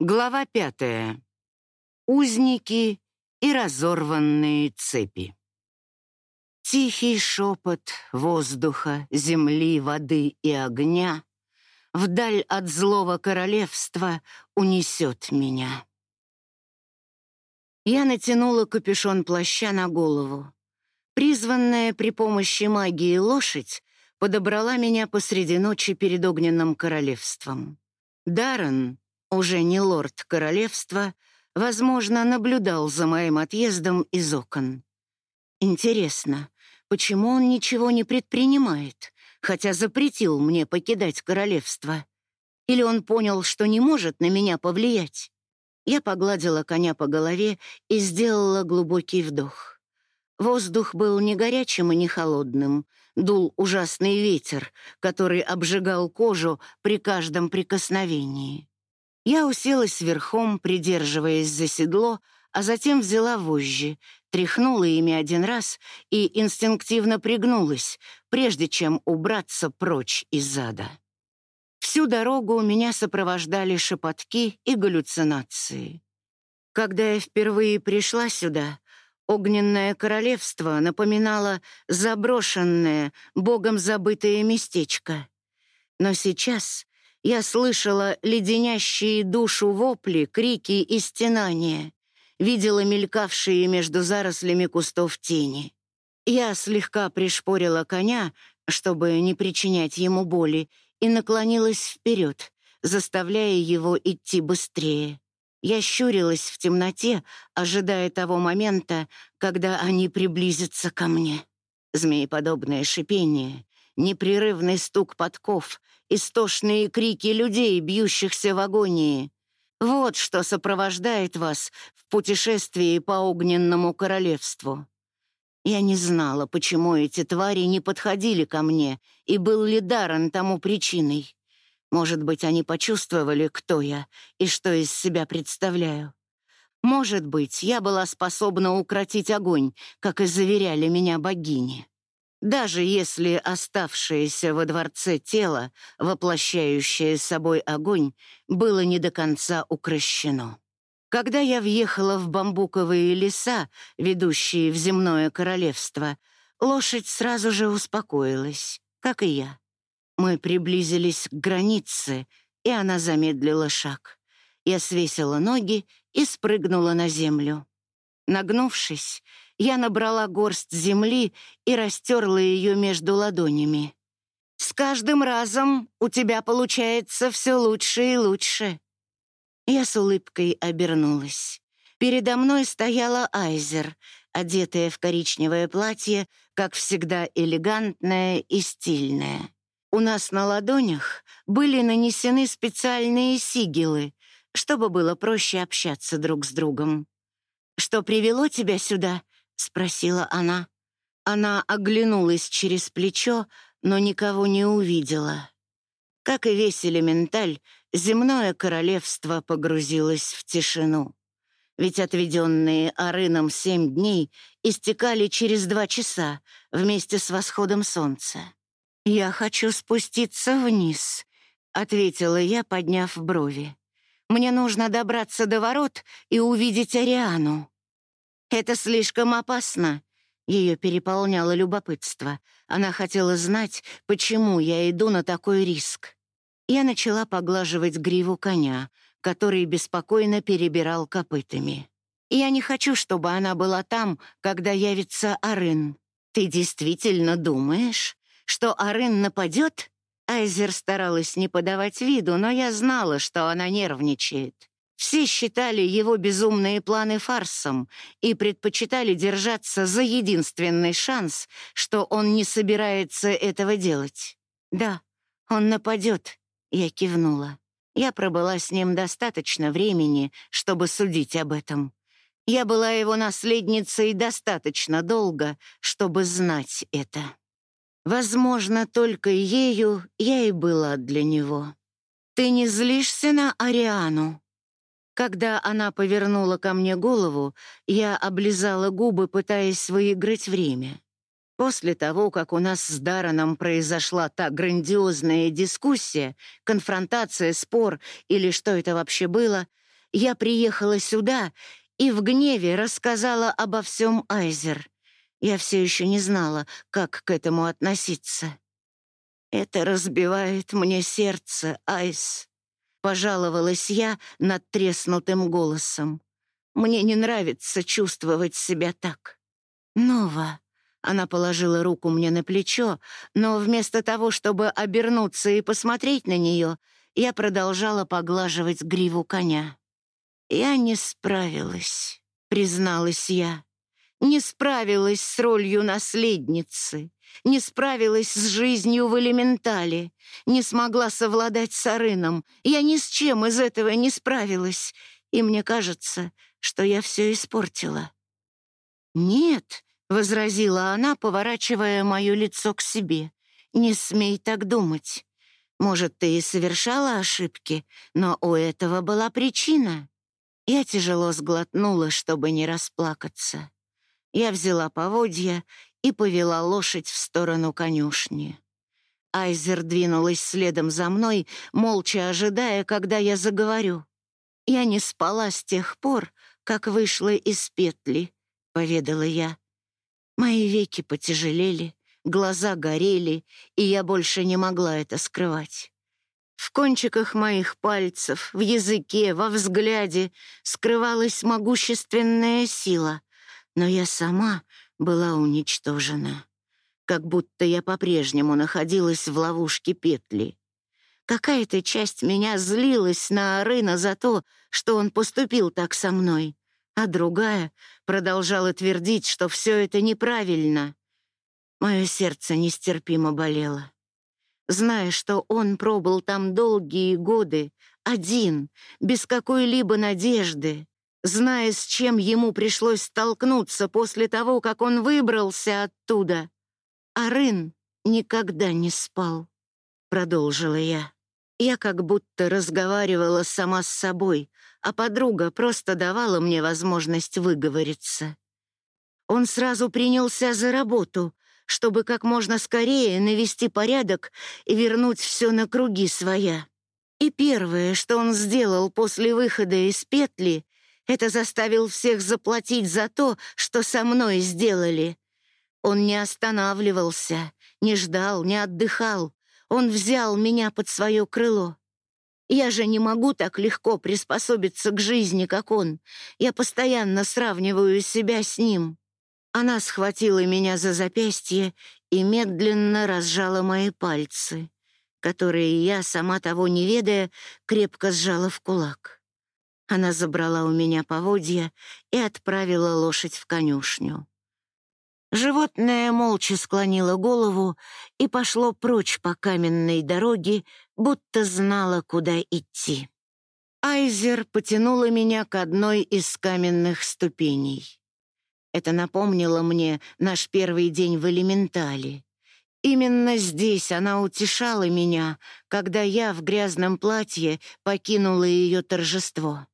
Глава пятая. Узники и разорванные цепи. Тихий шепот воздуха, земли, воды и огня вдаль от злого королевства унесет меня. Я натянула капюшон плаща на голову. Призванная при помощи магии лошадь подобрала меня посреди ночи перед огненным королевством. Даррен, уже не лорд королевства, возможно, наблюдал за моим отъездом из окон. Интересно, почему он ничего не предпринимает, хотя запретил мне покидать королевство? Или он понял, что не может на меня повлиять? Я погладила коня по голове и сделала глубокий вдох. Воздух был не горячим и не холодным. Дул ужасный ветер, который обжигал кожу при каждом прикосновении. Я уселась верхом, придерживаясь за седло, а затем взяла вожжи, тряхнула ими один раз и инстинктивно пригнулась, прежде чем убраться прочь из ада. Всю дорогу меня сопровождали шепотки и галлюцинации. Когда я впервые пришла сюда, огненное королевство напоминало заброшенное, богом забытое местечко. Но сейчас я слышала леденящие душу вопли, крики и стенания, видела мелькавшие между зарослями кустов тени. Я слегка пришпорила коня, чтобы не причинять ему боли, и наклонилась вперед, заставляя его идти быстрее. Я щурилась в темноте, ожидая того момента, когда они приблизятся ко мне. Змееподобное шипение, непрерывный стук подков, истошные крики людей, бьющихся в агонии. Вот что сопровождает вас в путешествии по огненному королевству. Я не знала, почему эти твари не подходили ко мне, и был ли Даррен тому причиной. Может быть, они почувствовали, кто я и что из себя представляю. Может быть, я была способна укротить огонь, как и заверяли меня богини. Даже если оставшееся во дворце тело, воплощающее собой огонь, было не до конца укращено. Когда я въехала в бамбуковые леса, ведущие в земное королевство, лошадь сразу же успокоилась, как и я. Мы приблизились к границе, и она замедлила шаг. Я свесила ноги и спрыгнула на землю. Нагнувшись, я набрала горсть земли и растерла ее между ладонями. «С каждым разом у тебя получается все лучше и лучше». Я с улыбкой обернулась. Передо мной стояла Айзер, одетая в коричневое платье, как всегда элегантная и стильная. У нас на ладонях были нанесены специальные сигилы, чтобы было проще общаться друг с другом. «Что привело тебя сюда?» — спросила она. Она оглянулась через плечо, но никого не увидела. Как и весь элементаль, земное королевство погрузилось в тишину. Ведь отведенные Арыном семь дней истекали через два часа вместе с восходом солнца. «Я хочу спуститься вниз», — ответила я, подняв брови. «Мне нужно добраться до ворот и увидеть Ариану». «Это слишком опасно». Ее переполняло любопытство. Она хотела знать, почему я иду на такой риск. Я начала поглаживать гриву коня, который беспокойно перебирал копытами. «Я не хочу, чтобы она была там, когда явится Арын. Ты действительно думаешь, что Арын нападет?» Айзер старалась не подавать виду, но я знала, что она нервничает. Все считали его безумные планы фарсом и предпочитали держаться за единственный шанс, что он не собирается этого делать. «Да, он нападет», — я кивнула. Я пробыла с ним достаточно времени, чтобы судить об этом. Я была его наследницей достаточно долго, чтобы знать это. Возможно, только ею я и была для него. «Ты не злишься на Ариану?» Когда она повернула ко мне голову, я облизала губы, пытаясь выиграть время. После того, как у нас с Дараном произошла та грандиозная дискуссия, конфронтация, спор или что это вообще было, я приехала сюда и в гневе рассказала обо всем Айзер. Я все еще не знала, как к этому относиться. «Это разбивает мне сердце, Айс», — пожаловалась я над треснутым голосом. «Мне не нравится чувствовать себя так». «Нова», — она положила руку мне на плечо, но вместо того, чтобы обернуться и посмотреть на нее, я продолжала поглаживать гриву коня. «Я не справилась», — призналась я. «Не справилась с ролью наследницы, не справилась с жизнью в элементале, не смогла совладать с Арыном. Я ни с чем из этого не справилась, и мне кажется, что я все испортила». «Нет», — возразила она, поворачивая мое лицо к себе, — «не смей так думать. Может, ты и совершала ошибки, но у этого была причина. Я тяжело сглотнула, чтобы не расплакаться. Я взяла поводья и повела лошадь в сторону конюшни. Айзер двинулась следом за мной, молча ожидая, когда я заговорю. «Я не спала с тех пор, как вышла из петли», — поведала я. Мои веки потяжелели, глаза горели, и я больше не могла это скрывать. В кончиках моих пальцев, в языке, во взгляде скрывалась могущественная сила, но я сама была уничтожена, как будто я по-прежнему находилась в ловушке петли. Какая-то часть меня злилась на Арына за то, что он поступил так со мной, а другая продолжала твердить, что все это неправильно. Мое сердце нестерпимо болело. Зная, что он пробыл там долгие годы, один, без какой-либо надежды, зная, с чем ему пришлось столкнуться после того, как он выбрался оттуда. Арын никогда не спал, продолжила я. Я как будто разговаривала сама с собой, а подруга просто давала мне возможность выговориться. Он сразу принялся за работу, чтобы как можно скорее навести порядок и вернуть все на круги своя. И первое, что он сделал после выхода из петли, это заставил всех заплатить за то, что со мной сделали. Он не останавливался, не ждал, не отдыхал. Он взял меня под свое крыло. Я же не могу так легко приспособиться к жизни, как он. Я постоянно сравниваю себя с ним. Она схватила меня за запястье и медленно разжала мои пальцы, которые я, сама того не ведая, крепко сжала в кулак. Она забрала у меня поводья и отправила лошадь в конюшню. Животное молча склонило голову и пошло прочь по каменной дороге, будто знало, куда идти. Айзер потянула меня к одной из каменных ступеней. Это напомнило мне наш первый день в элементале. Именно здесь она утешала меня, когда я в грязном платье покинула ее торжество.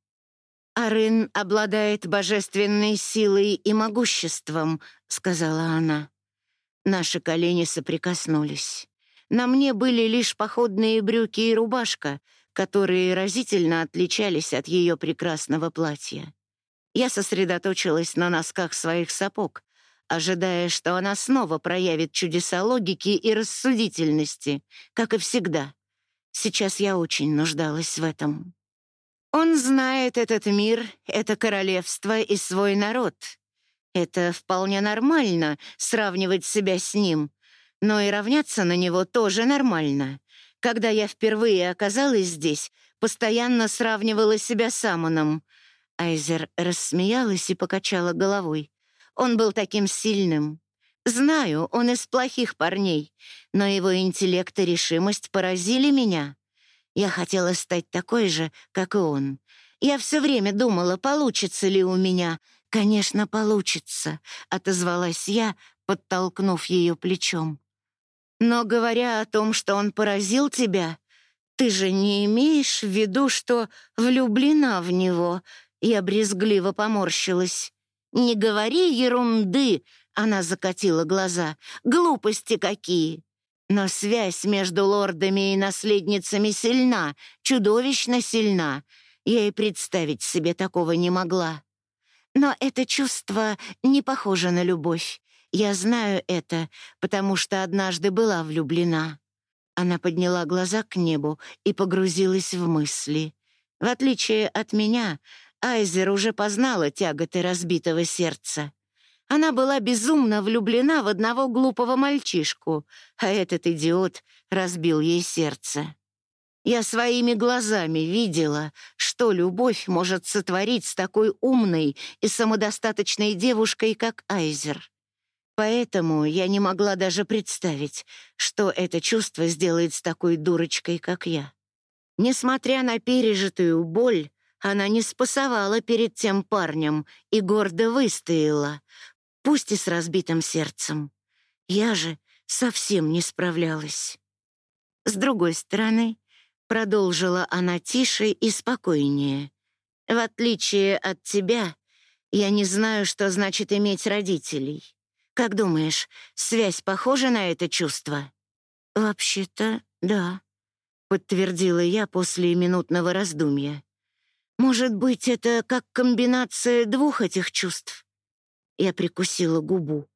«Арын обладает божественной силой и могуществом», — сказала она. Наши колени соприкоснулись. На мне были лишь походные брюки и рубашка, которые разительно отличались от ее прекрасного платья. Я сосредоточилась на носках своих сапог, ожидая, что она снова проявит чудеса логики и рассудительности, как и всегда. Сейчас я очень нуждалась в этом. Он знает этот мир, это королевство и свой народ. Это вполне нормально — сравнивать себя с ним, но и равняться на него тоже нормально. Когда я впервые оказалась здесь, постоянно сравнивала себя с Амоном — Айзер рассмеялась и покачала головой. Он был таким сильным. Знаю, он из плохих парней, но его интеллект и решимость поразили меня. Я хотела стать такой же, как и он. Я все время думала, получится ли у меня. Конечно, получится, отозвалась я, подтолкнув ее плечом. Но говоря о том, что он поразил тебя, ты же не имеешь в виду, что влюблена в него, я брезгливо поморщилась. «Не говори ерунды!» — она закатила глаза. «Глупости какие!» Но связь между лордами и наследницами сильна, чудовищно сильна. Я и представить себе такого не могла. Но это чувство не похоже на любовь. Я знаю это, потому что однажды была влюблена. Она подняла глаза к небу и погрузилась в мысли. В отличие от меня, Айзер уже познала тяготы разбитого сердца. Она была безумно влюблена в одного глупого мальчишку, а этот идиот разбил ей сердце. Я своими глазами видела, что любовь может сотворить с такой умной и самодостаточной девушкой, как Айзер. Поэтому я не могла даже представить, что это чувство сделает с такой дурочкой, как я. Несмотря на пережитую боль, она не спасовала перед тем парнем и гордо выстояла, пусть и с разбитым сердцем. Я же совсем не справлялась. С другой стороны, Продолжила она тише и спокойнее. «В отличие от тебя, я не знаю, что значит иметь родителей. Как думаешь, связь похожа на это чувство?» «Вообще-то, да», — подтвердила я после минутного раздумья. «Может быть, это как комбинация двух этих чувств?» Я прикусила губу.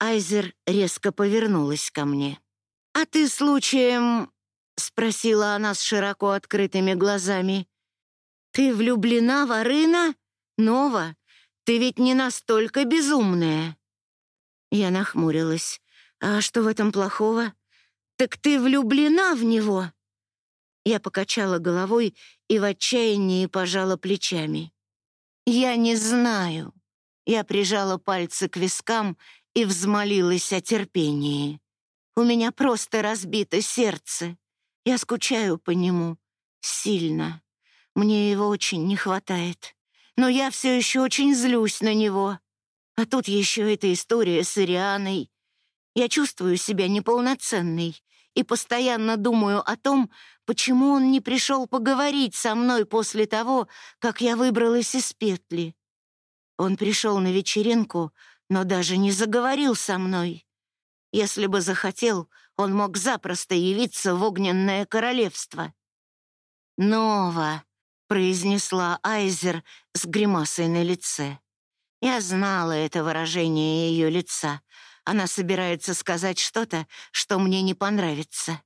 Айзер резко повернулась ко мне. «А ты случаем — спросила она с широко открытыми глазами. «Ты влюблена в Арына? Нова, ты ведь не настолько безумная». Я нахмурилась. «А что в этом плохого? Так ты влюблена в него?» Я покачала головой и в отчаянии пожала плечами. «Я не знаю». Я прижала пальцы к вискам и взмолилась о терпении. «У меня просто разбито сердце. Я скучаю по нему. Сильно. Мне его очень не хватает. Но я все еще очень злюсь на него. А тут еще эта история с Ирианой. Я чувствую себя неполноценной и постоянно думаю о том, почему он не пришел поговорить со мной после того, как я выбралась из петли. Он пришел на вечеринку, но даже не заговорил со мной. Если бы захотел, он мог запросто явиться в огненное королевство. «Нова», — произнесла Айзер с гримасой на лице. Я знала это выражение ее лица. Она собирается сказать что-то, что мне не понравится.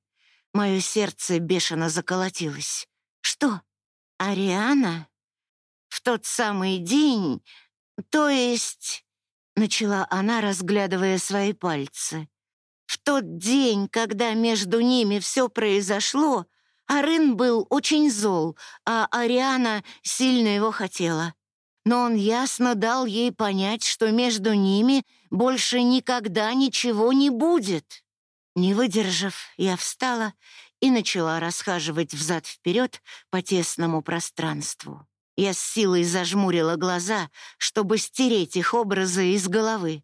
Мое сердце бешено заколотилось. «Что? Ариана?» «В тот самый день, то есть...» — начала она, разглядывая свои пальцы. В тот день, когда между ними все произошло, Арын был очень зол, а Ариана сильно его хотела. Но он ясно дал ей понять, что между ними больше никогда ничего не будет. Не выдержав, я встала и начала расхаживать взад-вперед по тесному пространству. Я с силой зажмурила глаза, чтобы стереть их образы из головы.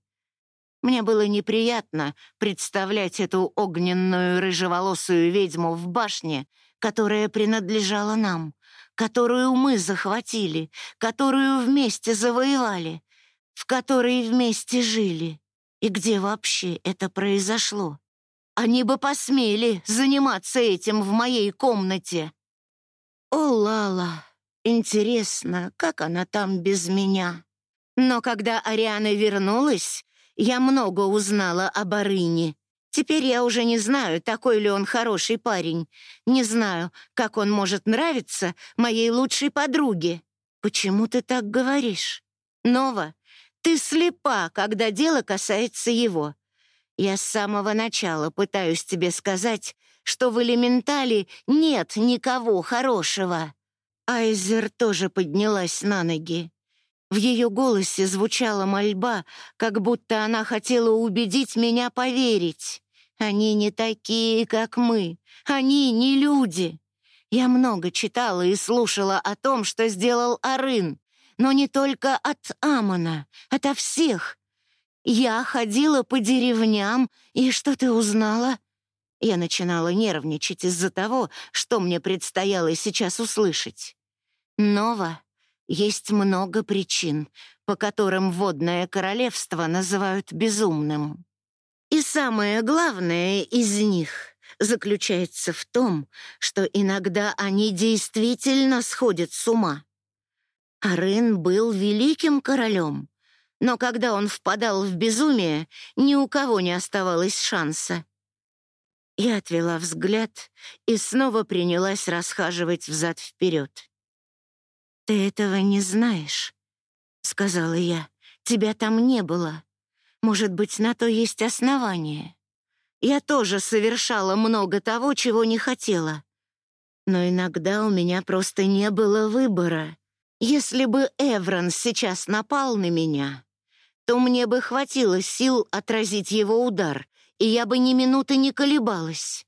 Мне было неприятно представлять эту огненную рыжеволосую ведьму в башне, которая принадлежала нам, которую мы захватили, которую вместе завоевали, в которой вместе жили. И где вообще это произошло? Они бы посмели заниматься этим в моей комнате. О, Лала, интересно, как она там без меня? Но когда Ариана вернулась, я много узнала о Барыне. Теперь я уже не знаю, такой ли он хороший парень. Не знаю, как он может нравиться моей лучшей подруге. Почему ты так говоришь? Нова, ты слепа, когда дело касается его. Я с самого начала пытаюсь тебе сказать, что в элементале нет никого хорошего. Айзер тоже поднялась на ноги. В ее голосе звучала мольба, как будто она хотела убедить меня поверить. Они не такие, как мы. Они не люди. Я много читала и слушала о том, что сделал Арын, но не только от Амона, ото всех. Я ходила по деревням, и что ты узнала? Я начинала нервничать из-за того, что мне предстояло сейчас услышать. Нова есть много причин, по которым водное королевство называют безумным. И самое главное из них заключается в том, что иногда они действительно сходят с ума. Арин был великим королем, но когда он впадал в безумие, ни у кого не оставалось шанса. Я отвела взгляд и снова принялась расхаживать взад-вперед. «Ты этого не знаешь», — сказала я. «Тебя там не было. Может быть, на то есть основание. Я тоже совершала много того, чего не хотела. Но иногда у меня просто не было выбора. Если бы Эврон сейчас напал на меня, то мне бы хватило сил отразить его удар, и я бы ни минуты не колебалась.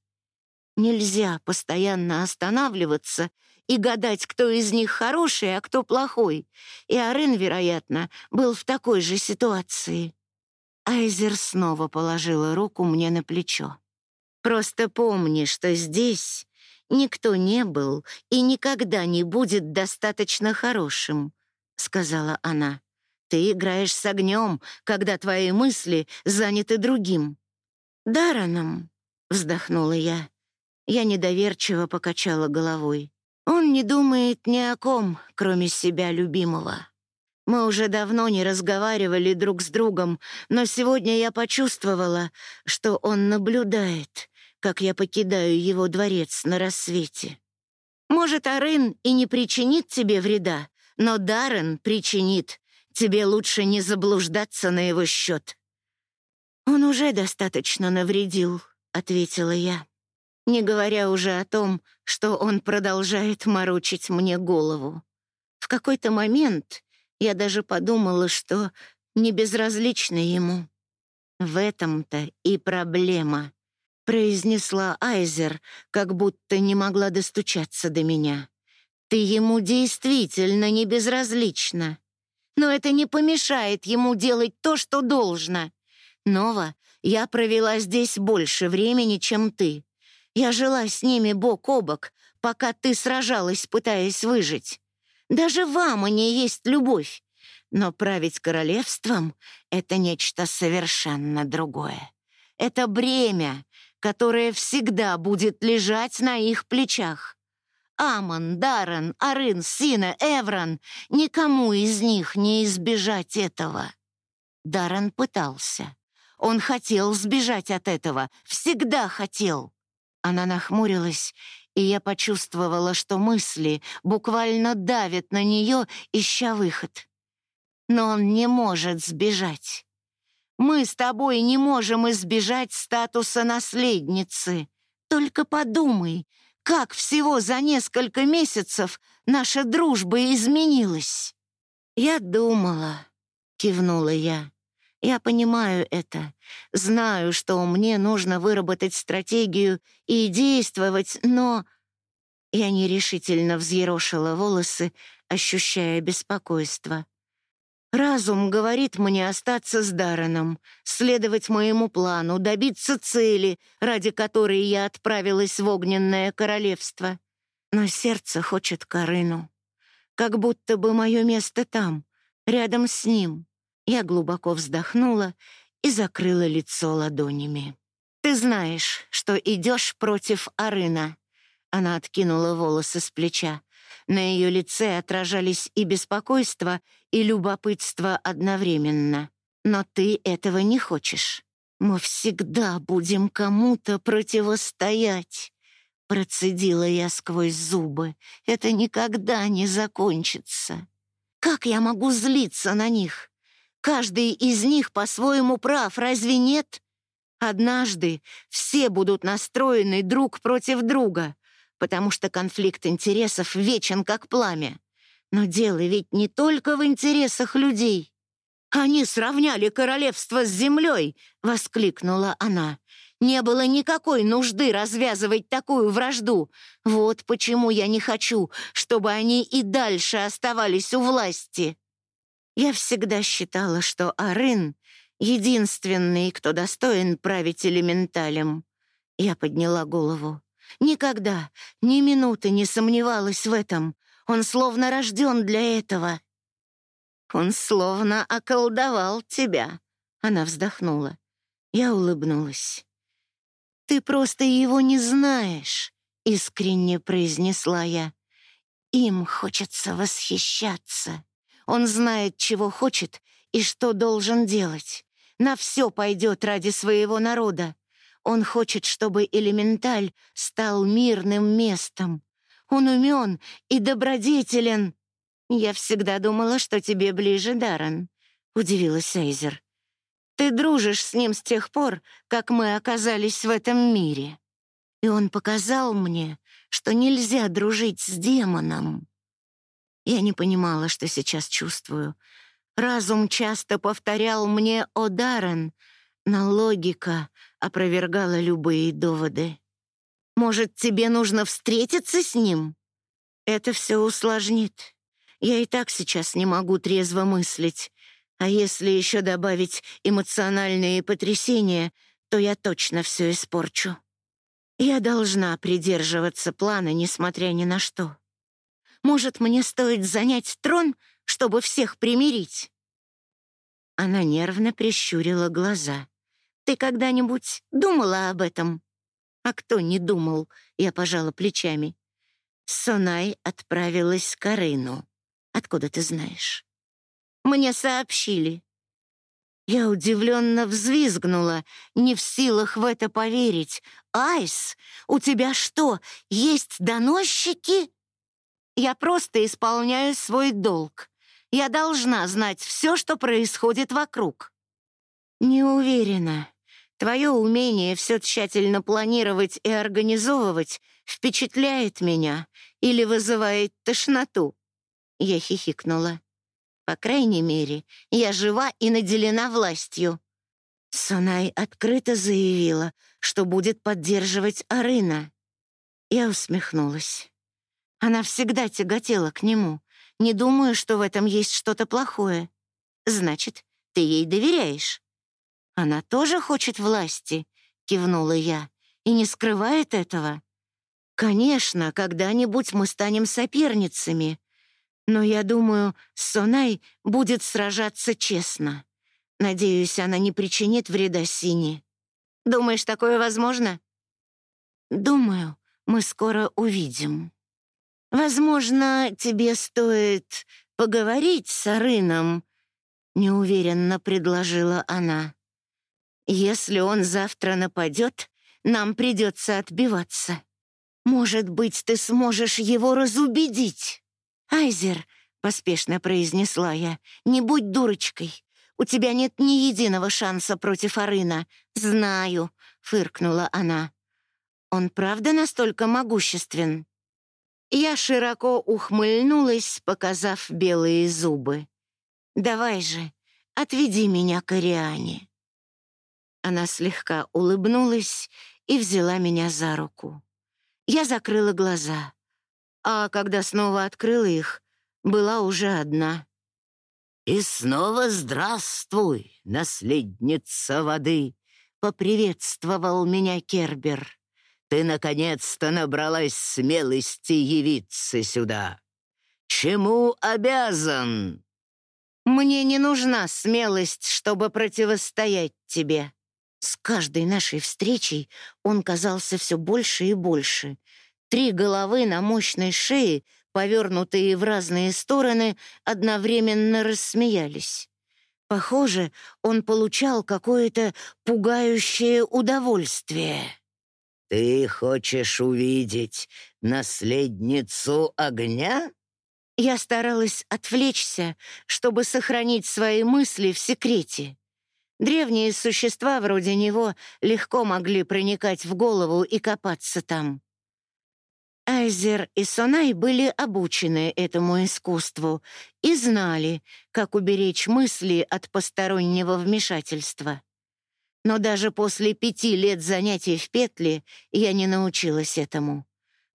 Нельзя постоянно останавливаться и гадать, кто из них хороший, а кто плохой. И Арен, вероятно, был в такой же ситуации. Айзер снова положила руку мне на плечо. «Просто помни, что здесь никто не был и никогда не будет достаточно хорошим», — сказала она. «Ты играешь с огнем, когда твои мысли заняты другим». «Дараном», — вздохнула я. Я недоверчиво покачала головой. «Он не думает ни о ком, кроме себя любимого». Мы уже давно не разговаривали друг с другом, но сегодня я почувствовала, что он наблюдает, как я покидаю его дворец на рассвете. Может, Арын и не причинит тебе вреда, но Даррен причинит. Тебе лучше не заблуждаться на его счет. «Он уже достаточно навредил», — ответила я, не говоря уже о том, что он продолжает морочить мне голову. В какой-то момент я даже подумала, что не безразлична ему. В этом-то и проблема произнесла Айзер, как будто не могла достучаться до меня. «Ты ему действительно не безразлична. Но это не помешает ему делать то, что должно. Нова, я провела здесь больше времени, чем ты. Я жила с ними бок о бок, пока ты сражалась, пытаясь выжить. Даже в Амоне есть любовь. Но править королевством — это нечто совершенно другое. Это бремя, которое всегда будет лежать на их плечах. Амон, Даррен, Арын, Сина, Эврон — никому из них не избежать этого. Даррен пытался. Он хотел сбежать от этого, всегда хотел. Она нахмурилась, и я почувствовала, что мысли буквально давят на нее, ища выход. Но он не может сбежать. Мы с тобой не можем избежать статуса наследницы. Только подумай, как всего за несколько месяцев наша дружба изменилась. Я думала, кивнула я. Я понимаю это. Знаю, что мне нужно выработать стратегию и действовать, но... Я нерешительно взъерошила волосы, ощущая беспокойство. Разум говорит мне остаться с Дарреном, следовать моему плану, добиться цели, ради которой я отправилась в огненное королевство. Но сердце хочет Карину. Как будто бы мое место там, рядом с ним. Я глубоко вздохнула и закрыла лицо ладонями. «Ты знаешь, что идешь против Арына». Она откинула волосы с плеча. На ее лице отражались и беспокойство, и любопытство одновременно. Но ты этого не хочешь. Мы всегда будем кому-то противостоять. Процедила я сквозь зубы. Это никогда не закончится. Как я могу злиться на них? Каждый из них по-своему прав, разве нет? Однажды все будут настроены друг против друга потому что конфликт интересов вечен, как пламя. Но дело ведь не только в интересах людей. «Они сравняли королевство с землей!» — воскликнула она. «Не было никакой нужды развязывать такую вражду. Вот почему я не хочу, чтобы они и дальше оставались у власти». Я всегда считала, что Арын — единственный, кто достоин править элементалем. Я подняла голову. Никогда, ни минуты не сомневалась в этом. Он словно рожден для этого. Он словно околдовал тебя. Она вздохнула. Я улыбнулась. «Ты просто его не знаешь», — искренне произнесла я. «Им хочется восхищаться. Он знает, чего хочет и что должен делать. На все пойдет ради своего народа. Он хочет, чтобы элементаль стал мирным местом. Он умен и добродетелен. Я всегда думала, что тебе ближе Даррен», — удивилась Эйзер. Ты дружишь с ним с тех пор, как мы оказались в этом мире. И он показал мне, что нельзя дружить с демоном. Я не понимала, что сейчас чувствую. Разум часто повторял мне «О, Даррен», но логика опровергала любые доводы. «Может, тебе нужно встретиться с ним?» Это все усложнит. Я и так сейчас не могу трезво мыслить. А если еще добавить эмоциональные потрясения, то я точно все испорчу. Я должна придерживаться плана, несмотря ни на что. Может, мне стоит занять трон, чтобы всех примирить?» Она нервно прищурила глаза. «Ты когда-нибудь думала об этом?» «А кто не думал?» — я пожала плечами. Сонай отправилась к Арыну. «Откуда ты знаешь?» Мне сообщили. Я удивленно взвизгнула, не в силах в это поверить. «Айс, у тебя что, есть доносчики?» «Я просто исполняю свой долг. Я должна знать все, что происходит вокруг». «Не уверена. Твое умение все тщательно планировать и организовывать впечатляет меня или вызывает тошноту». Я хихикнула. По крайней мере, я жива и наделена властью. Сонай открыто заявила, что будет поддерживать Арына. Я усмехнулась. Она всегда тяготела к нему. Не думаю, что в этом есть что-то плохое. Значит, ты ей доверяешь. Она тоже хочет власти, кивнула я, и не скрывает этого. Конечно, когда-нибудь мы станем соперницами, но я думаю, Сонай будет сражаться честно. Надеюсь, она не причинит вреда Сине. Думаешь, такое возможно? Думаю, мы скоро увидим. Возможно, тебе стоит поговорить с Арыном, неуверенно предложила она. Если он завтра нападет, нам придется отбиваться. Может быть, ты сможешь его разубедить. «Айзер», — поспешно произнесла я, — «не будь дурочкой. У тебя нет ни единого шанса против Арына». «Знаю», — фыркнула она. «Он правда настолько могуществен?» Я широко ухмыльнулась, показав белые зубы. «Давай же, отведи меня к Ариане». Она слегка улыбнулась и взяла меня за руку. Я закрыла глаза а когда снова открыла их, была уже одна. «И снова здравствуй, наследница воды!» — поприветствовал меня Кербер. «Ты наконец-то набралась смелости явиться сюда. Чему обязан?» «Мне не нужна смелость, чтобы противостоять тебе». С каждой нашей встречей он казался все больше и больше — Три головы на мощной шее, повернутые в разные стороны, одновременно рассмеялись. Похоже, он получал какое-то пугающее удовольствие. «Ты хочешь увидеть наследницу огня?» Я старалась отвлечься, чтобы сохранить свои мысли в секрете. Древние существа вроде него легко могли проникать в голову и копаться там. Айзер и Сонай были обучены этому искусству и знали, как уберечь мысли от постороннего вмешательства. Но даже после пяти лет занятий в петле я не научилась этому.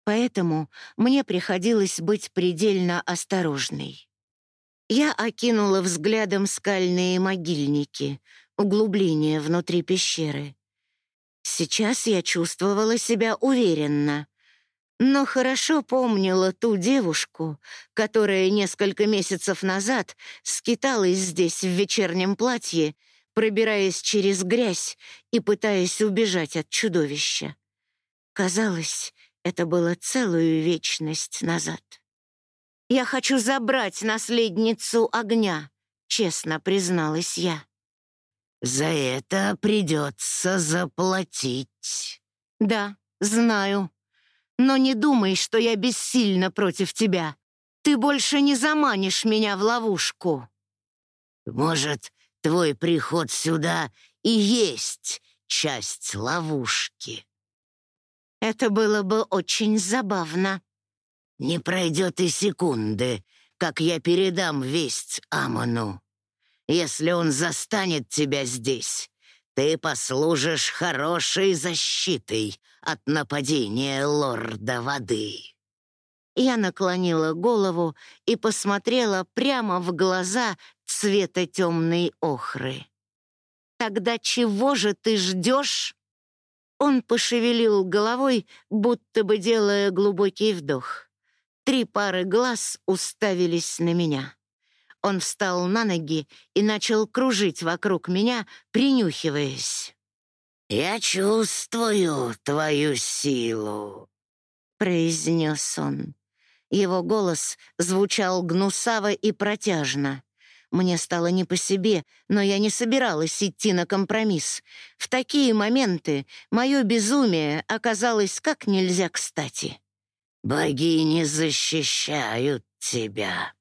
Поэтому мне приходилось быть предельно осторожной. Я окинула взглядом скальные могильники, углубления внутри пещеры. Сейчас я чувствовала себя уверенно — но хорошо помнила ту девушку, которая несколько месяцев назад скиталась здесь в вечернем платье, пробираясь через грязь и пытаясь убежать от чудовища. Казалось, это было целую вечность назад. «Я хочу забрать наследницу огня», — честно призналась я. «За это придется заплатить». «Да, знаю. Но не думай, что я бессильна против тебя. Ты больше не заманишь меня в ловушку». «Может, твой приход сюда и есть часть ловушки?» Это было бы очень забавно. Не пройдет и секунды, как я передам весть Амону. Если он застанет тебя здесь, ты послужишь хорошей защитой от нападения лорда воды». Я наклонила голову и посмотрела прямо в глаза цвета темной охры. «Тогда чего же ты ждешь?» Он пошевелил головой, будто бы делая глубокий вдох. Три пары глаз уставились на меня. Он встал на ноги и начал кружить вокруг меня, принюхиваясь. «Я чувствую твою силу», — произнес он. Его голос звучал гнусаво и протяжно. Мне стало не по себе, но я не собиралась идти на компромисс. В такие моменты мое безумие оказалось как нельзя кстати. «Богини защищают тебя»,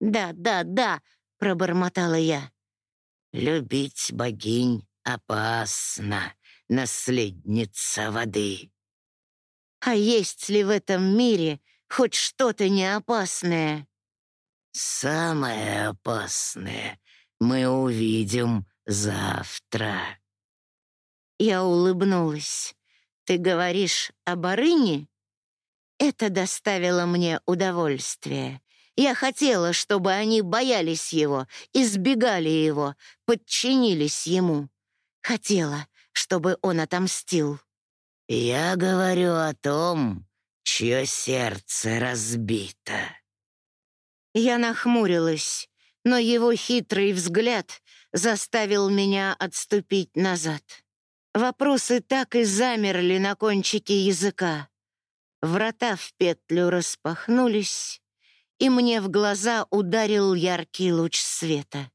«Да, да, да», — пробормотала я. «Любить богинь опасно, наследница воды». «А есть ли в этом мире хоть что-то неопасное?» «Самое опасное мы увидим завтра». Я улыбнулась. «Ты говоришь о барыне?» Это доставило мне удовольствие. Я хотела, чтобы они боялись его, избегали его, подчинились ему. Хотела, чтобы он отомстил. «Я говорю о том, чье сердце разбито». Я нахмурилась, но его хитрый взгляд заставил меня отступить назад. Вопросы так и замерли на кончике языка. Врата в петлю распахнулись, и мне в глаза ударил яркий луч света.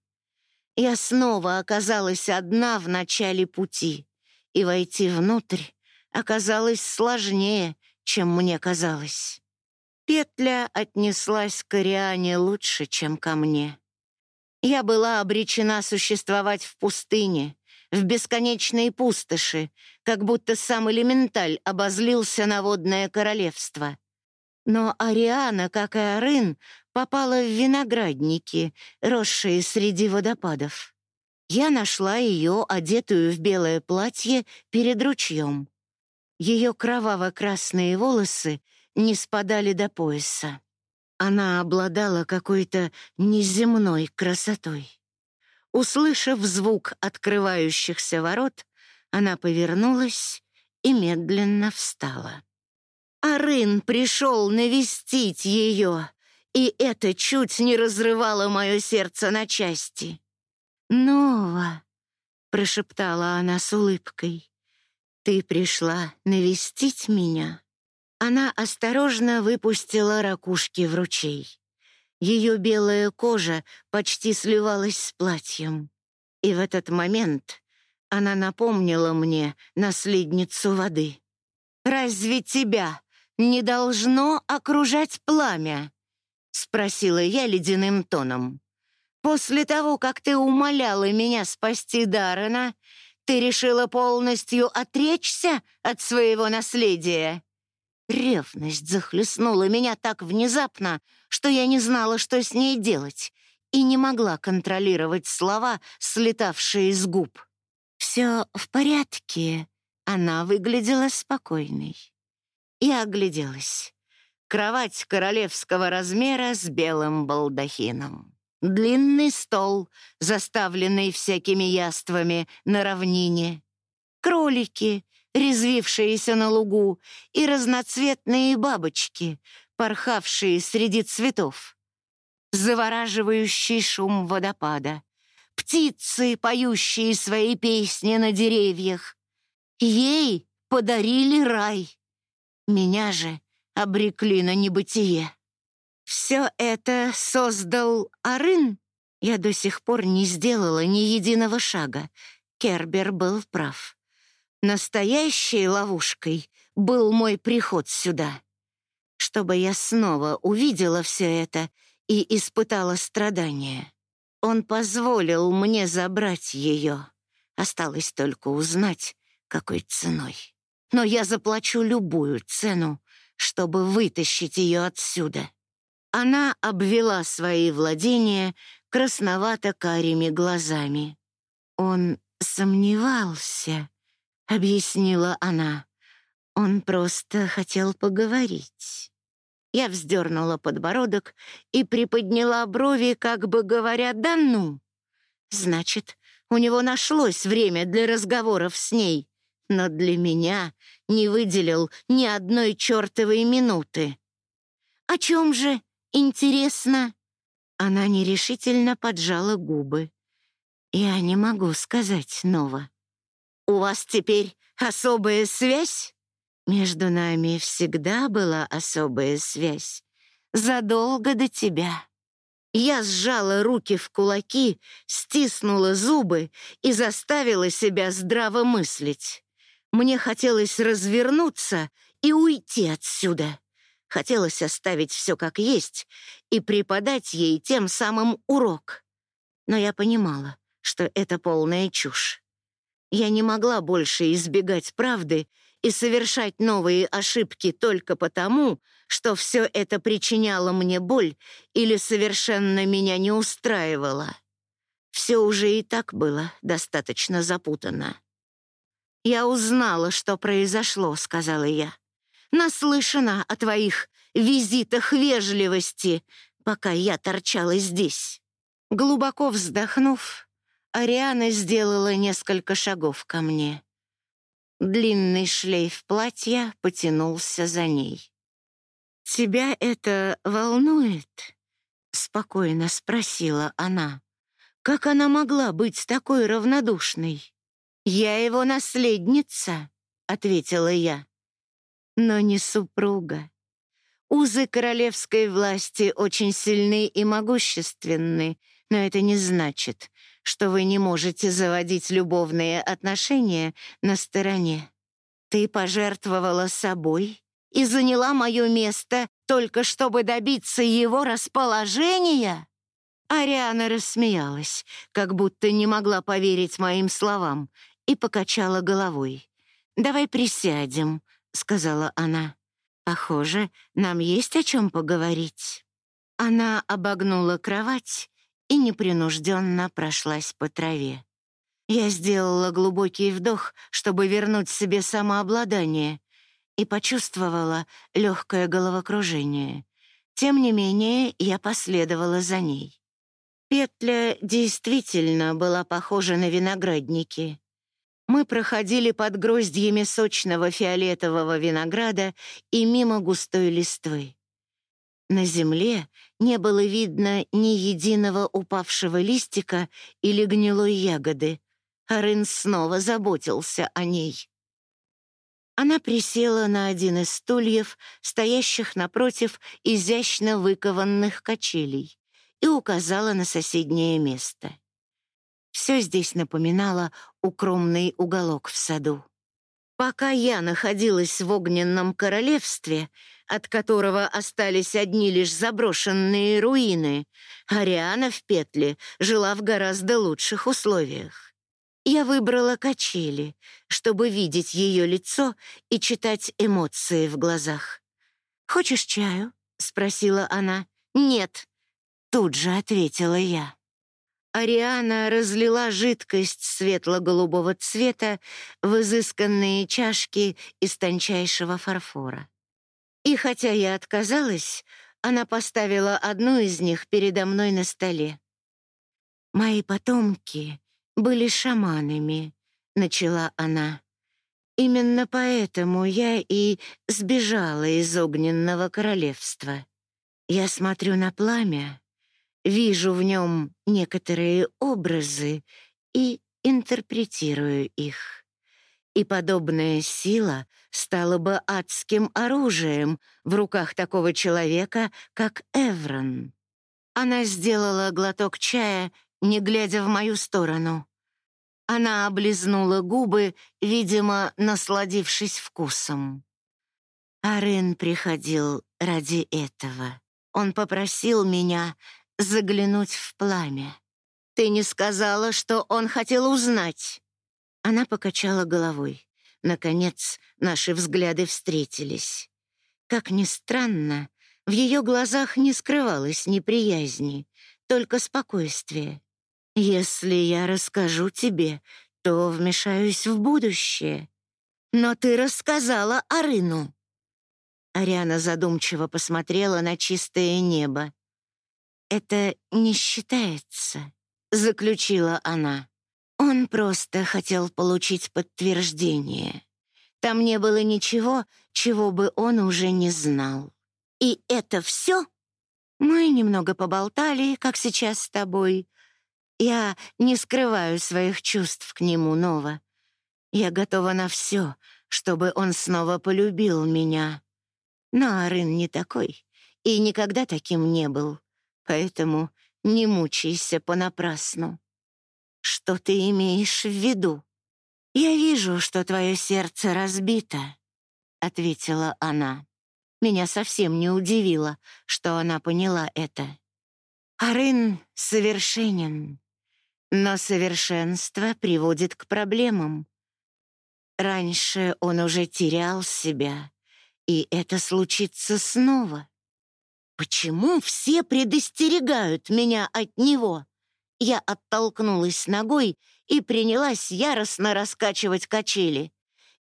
Я снова оказалась одна в начале пути, и войти внутрь оказалось сложнее, чем мне казалось. Петля отнеслась к Ариане лучше, чем ко мне. Я была обречена существовать в пустыне, в бесконечной пустоши, как будто сам элементаль обозлился на водное королевство — но Ариана, как и Арын, попала в виноградники, росшие среди водопадов. Я нашла ее, одетую в белое платье, перед ручьем. Ее кроваво-красные волосы не спадали до пояса. Она обладала какой-то неземной красотой. Услышав звук открывающихся ворот, она повернулась и медленно встала. Арын пришел навестить ее, и это чуть не разрывало мое сердце на части. «Нова», — прошептала она с улыбкой, — «ты пришла навестить меня?» Она осторожно выпустила ракушки в ручей. Ее белая кожа почти сливалась с платьем. И в этот момент она напомнила мне наследницу воды. «Разве тебя не должно окружать пламя?» — спросила я ледяным тоном. «После того, как ты умоляла меня спасти Даррена, ты решила полностью отречься от своего наследия?» Ревность захлестнула меня так внезапно, что я не знала, что с ней делать, и не могла контролировать слова, слетавшие из губ. «Все в порядке», — она выглядела спокойной и огляделась. Кровать королевского размера с белым балдахином. Длинный стол, заставленный всякими яствами на равнине. Кролики, резвившиеся на лугу, и разноцветные бабочки, порхавшие среди цветов. Завораживающий шум водопада. птицы, поющие свои песни на деревьях. Ей подарили рай. Меня же обрекли на небытие. Все это создал Арын. Я до сих пор не сделала ни единого шага. Кербер был прав. Настоящей ловушкой был мой приход сюда. Чтобы я снова увидела все это и испытала страдания. Он позволил мне забрать ее. Осталось только узнать, какой ценой. Но я заплачу любую цену, чтобы вытащить ее отсюда. Она обвела свои владения красновато-карими глазами. Он сомневался, объяснила она. Он просто хотел поговорить. Я вздернула подбородок и приподняла брови, как бы говоря, «Да ну!» Значит, у него нашлось время для разговоров с ней, но для меня не выделил ни одной чертовой минуты. «О чем же, интересно?» Она нерешительно поджала губы. «Я не могу сказать, Нова. У вас теперь особая связь?» Между нами всегда была особая связь. Задолго до тебя. Я сжала руки в кулаки, стиснула зубы и заставила себя здраво мыслить. Мне хотелось развернуться и уйти отсюда. Хотелось оставить все как есть и преподать ей тем самым урок. Но я понимала, что это полная чушь. Я не могла больше избегать правды и совершать новые ошибки только потому, что все это причиняло мне боль или совершенно меня не устраивало. Все уже и так было достаточно запутано. «Я узнала, что произошло», — сказала я. «Наслышана о твоих визитах вежливости, пока я торчала здесь». Глубоко вздохнув, Ариана сделала несколько шагов ко мне. Длинный шлейф платья потянулся за ней. «Тебя это волнует?» — спокойно спросила она. «Как она могла быть такой равнодушной?» «Я его наследница», — ответила я. «Но не супруга. Узы королевской власти очень сильны и могущественны, но это не значит, что вы не можете заводить любовные отношения на стороне. Ты пожертвовала собой и заняла мое место только чтобы добиться его расположения?» Ариана рассмеялась, как будто не могла поверить моим словам, и покачала головой. «Давай присядем», — сказала она. «Похоже, нам есть о чем поговорить». Она обогнула кровать и непринужденно прошлась по траве. Я сделала глубокий вдох, чтобы вернуть себе самообладание, и почувствовала легкое головокружение. Тем не менее, я последовала за ней. Петля действительно была похожа на виноградники. Мы проходили под гроздьями сочного фиолетового винограда и мимо густой листвы. На земле не было видно ни единого упавшего листика или гнилой ягоды. Арин снова заботился о ней. Она присела на один из стульев, стоящих напротив изящно выкованных качелей, и указала на соседнее место. Все здесь напоминало укромный уголок в саду. Пока я находилась в огненном королевстве, от которого остались одни лишь заброшенные руины, Ариана в петле жила в гораздо лучших условиях. Я выбрала качели, чтобы видеть ее лицо и читать эмоции в глазах. «Хочешь чаю?» — спросила она. «Нет», — тут же ответила я. Ариана разлила жидкость светло-голубого цвета в изысканные чашки из тончайшего фарфора. И хотя я отказалась, она поставила одну из них передо мной на столе. «Мои потомки были шаманами», — начала она. «Именно поэтому я и сбежала из огненного королевства. Я смотрю на пламя, вижу в нем некоторые образы и интерпретирую их. И подобная сила стала бы адским оружием в руках такого человека, как Эврон. Она сделала глоток чая, не глядя в мою сторону. Она облизнула губы, видимо, насладившись вкусом. Арен приходил ради этого. Он попросил меня заглянуть в пламя. Ты не сказала, что он хотел узнать. Она покачала головой. Наконец, наши взгляды встретились. Как ни странно, в ее глазах не скрывалось неприязни, только спокойствие. «Если я расскажу тебе, то вмешаюсь в будущее. Но ты рассказала Арину». Ариана задумчиво посмотрела на чистое небо. «Это не считается», — заключила она. Он просто хотел получить подтверждение. Там не было ничего, чего бы он уже не знал. И это все? Мы немного поболтали, как сейчас с тобой. Я не скрываю своих чувств к нему, Нова. Я готова на все, чтобы он снова полюбил меня. Но Арын не такой и никогда таким не был, поэтому не мучайся понапрасну. Что ты имеешь в виду? Я вижу, что твое сердце разбито, ответила она. Меня совсем не удивило, что она поняла это. Арын совершенен, но совершенство приводит к проблемам. Раньше он уже терял себя, и это случится снова. Почему все предостерегают меня от него? Я оттолкнулась ногой и принялась яростно раскачивать качели.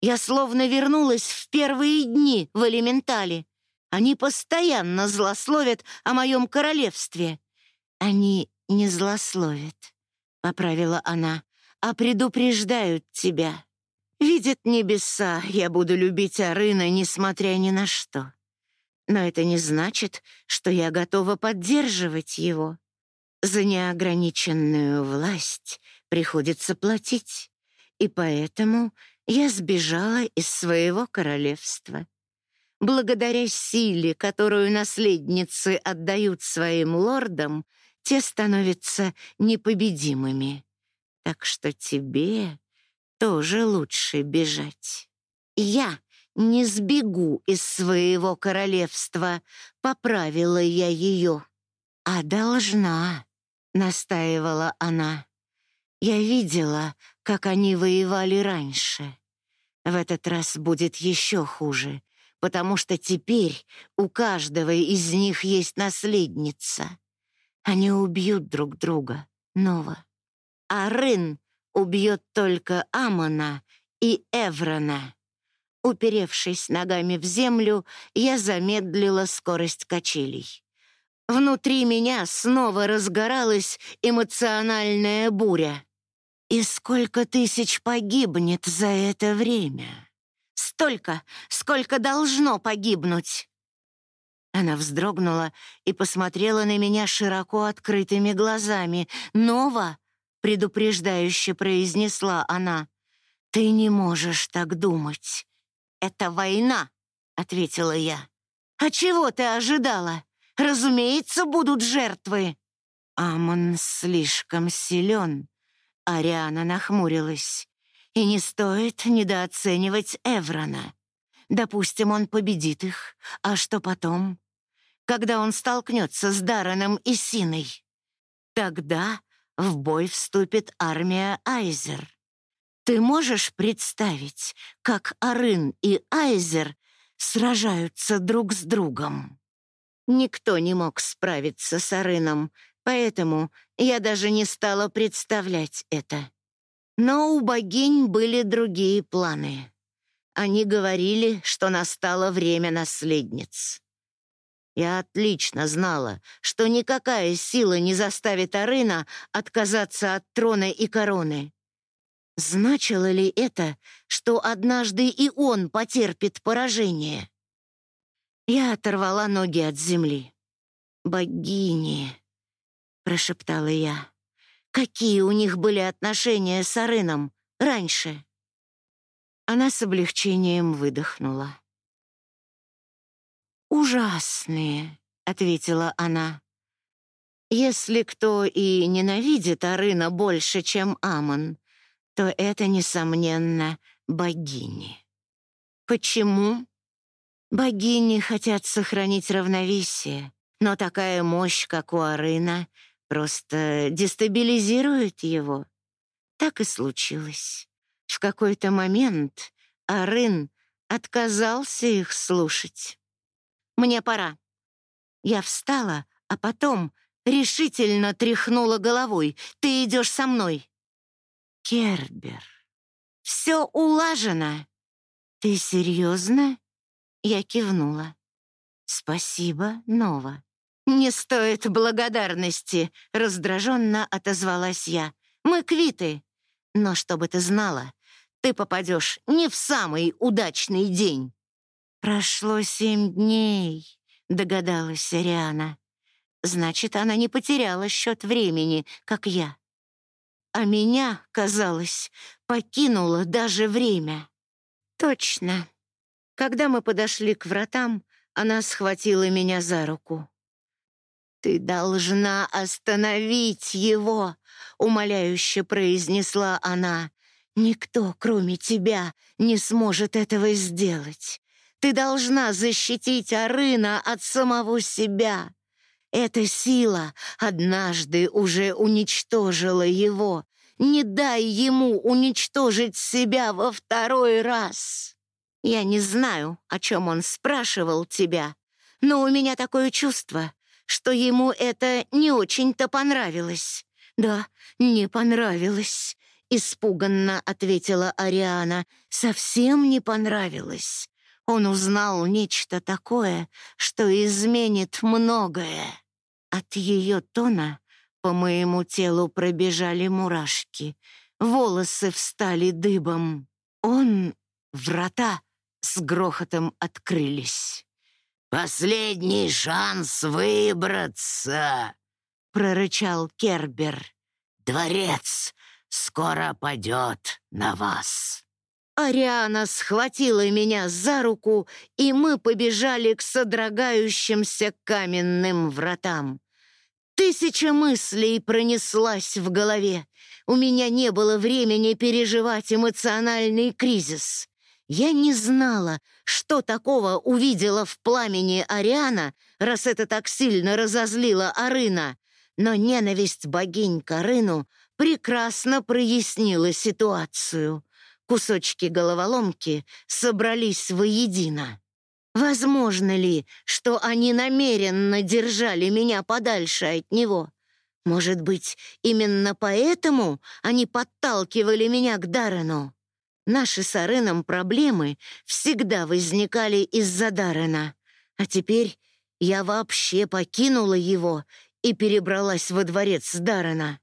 Я словно вернулась в первые дни в элементале. Они постоянно злословят о моем королевстве. Они не злословят, — поправила она, — а предупреждают тебя. Видят небеса, я буду любить Арына, несмотря ни на что. Но это не значит, что я готова поддерживать его. За неограниченную власть приходится платить, и поэтому я сбежала из своего королевства. Благодаря силе, которую наследницы отдают своим лордам, те становятся непобедимыми. Так что тебе тоже лучше бежать. Я не сбегу из своего королевства, поправила я ее. А должна, настаивала она. Я видела, как они воевали раньше. В этот раз будет еще хуже, потому что теперь у каждого из них есть наследница. Они убьют друг друга, Нова. А Рын убьет только Амона и Эврона. Уперевшись ногами в землю, я замедлила скорость качелей. Внутри меня снова разгоралась эмоциональная буря. И сколько тысяч погибнет за это время? Столько, сколько должно погибнуть. Она вздрогнула и посмотрела на меня широко открытыми глазами. «Нова!» — предупреждающе произнесла она. «Ты не можешь так думать. «Это война», — ответила я. «А чего ты ожидала? Разумеется, будут жертвы». Амон слишком силен. Ариана нахмурилась. И не стоит недооценивать Эврона. Допустим, он победит их. А что потом? Когда он столкнется с Дарреном и Синой? Тогда в бой вступит армия Айзер. Ты можешь представить, как Арын и Айзер сражаются друг с другом? Никто не мог справиться с Арыном, поэтому я даже не стала представлять это. Но у богинь были другие планы. Они говорили, что настало время наследниц. Я отлично знала, что никакая сила не заставит Арына отказаться от трона и короны. Значило ли это, что однажды и он потерпит поражение? Я оторвала ноги от земли. Богини. прошептала я. «Какие у них были отношения с Арыном раньше?» Она с облегчением выдохнула. «Ужасные», — ответила она. «Если кто и ненавидит Арына больше, чем Амон, то это, несомненно, богини. Почему? Богини хотят сохранить равновесие, но такая мощь, как у Арына, просто дестабилизирует его. Так и случилось. В какой-то момент Арын отказался их слушать. «Мне пора». Я встала, а потом решительно тряхнула головой. «Ты идешь со мной». «Кербер, все улажено». «Ты серьезно?» Я кивнула. «Спасибо, Нова». «Не стоит благодарности», — раздраженно отозвалась я. «Мы квиты. Но чтобы ты знала, ты попадешь не в самый удачный день». «Прошло семь дней», — догадалась Ариана. «Значит, она не потеряла счет времени, как я. А меня, казалось, покинуло даже время». «Точно». Когда мы подошли к вратам, она схватила меня за руку. «Ты должна остановить его!» — умоляюще произнесла она. «Никто, кроме тебя, не сможет этого сделать. Ты должна защитить Арына от самого себя. Эта сила однажды уже уничтожила его. Не дай ему уничтожить себя во второй раз. Я не знаю, о чем он спрашивал тебя, но у меня такое чувство, что ему это не очень-то понравилось. Да, не понравилось. Испуганно ответила Ариана. Совсем не понравилось. Он узнал нечто такое, что изменит многое. От ее тона по моему телу пробежали мурашки. Волосы встали дыбом. Он... Врата с грохотом открылись. «Последний шанс выбраться!» — прорычал Кербер. «Дворец скоро падет на вас». Ариана схватила меня за руку, и мы побежали к содрогающимся каменным вратам. Тысяча мыслей пронеслась в голове. У меня не было времени переживать эмоциональный кризис. Я не знала, что такого увидела в пламени Ариана, раз это так сильно разозлило Арына, но ненависть богинь к Арыну прекрасно прояснила ситуацию. Кусочки головоломки собрались воедино. Возможно ли, что они намеренно держали меня подальше от него? Может быть, именно поэтому они подталкивали меня к Даррену? Наши с Ареном проблемы всегда возникали из-за Даррена, а теперь я вообще покинула его и перебралась во дворец Даррена.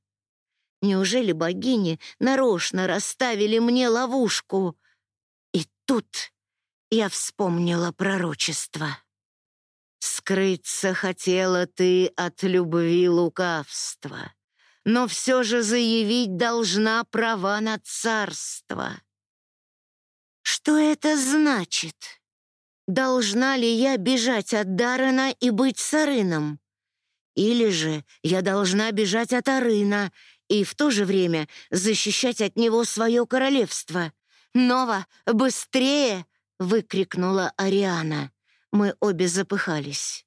Неужели богини нарочно расставили мне ловушку? И тут я вспомнила пророчество. Скрыться хотела ты от любви лукавства, но все же заявить должна права на царство. Что это значит? Должна ли я бежать от Дарана и быть с Арыном? Или же я должна бежать от Арына и в то же время защищать от него свое королевство. «Нова, быстрее!» — выкрикнула Ариана. Мы обе запыхались.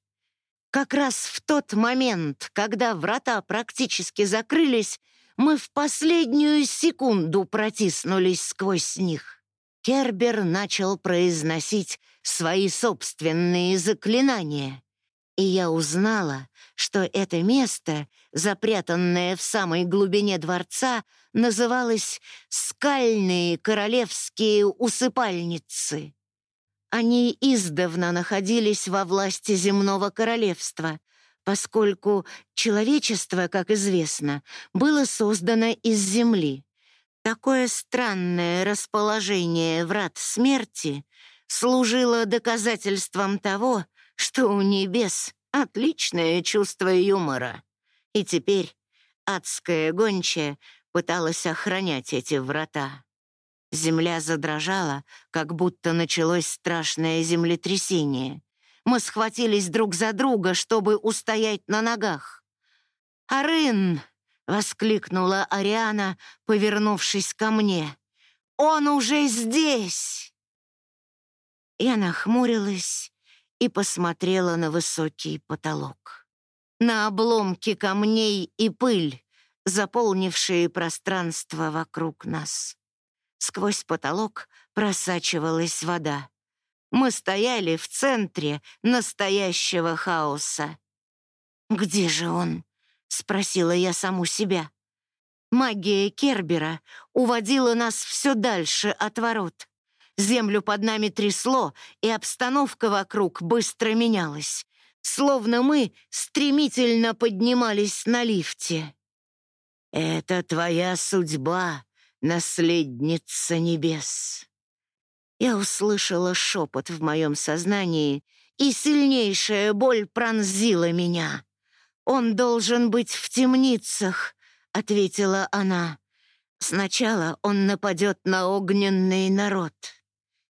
Как раз в тот момент, когда врата практически закрылись, мы в последнюю секунду протиснулись сквозь них. Кербер начал произносить свои собственные заклинания, и я узнала, что это место, запрятанное в самой глубине дворца, называлось «Скальные королевские усыпальницы». Они издавна находились во власти земного королевства, поскольку человечество, как известно, было создано из земли. Такое странное расположение врат смерти служило доказательством того, что у небес Отличное чувство юмора. И теперь адская гончая пыталась охранять эти врата. Земля задрожала, как будто началось страшное землетрясение. Мы схватились друг за друга, чтобы устоять на ногах. «Арын!» — воскликнула Ариана, повернувшись ко мне. «Он уже здесь!» Я нахмурилась и посмотрела на высокий потолок. На обломки камней и пыль, заполнившие пространство вокруг нас. Сквозь потолок просачивалась вода. Мы стояли в центре настоящего хаоса. «Где же он?» — спросила я саму себя. Магия Кербера уводила нас все дальше от ворот. Землю под нами трясло, и обстановка вокруг быстро менялась, словно мы стремительно поднимались на лифте. «Это твоя судьба, наследница небес». Я услышала шепот в моем сознании, и сильнейшая боль пронзила меня. «Он должен быть в темницах», — ответила она. «Сначала он нападет на огненный народ.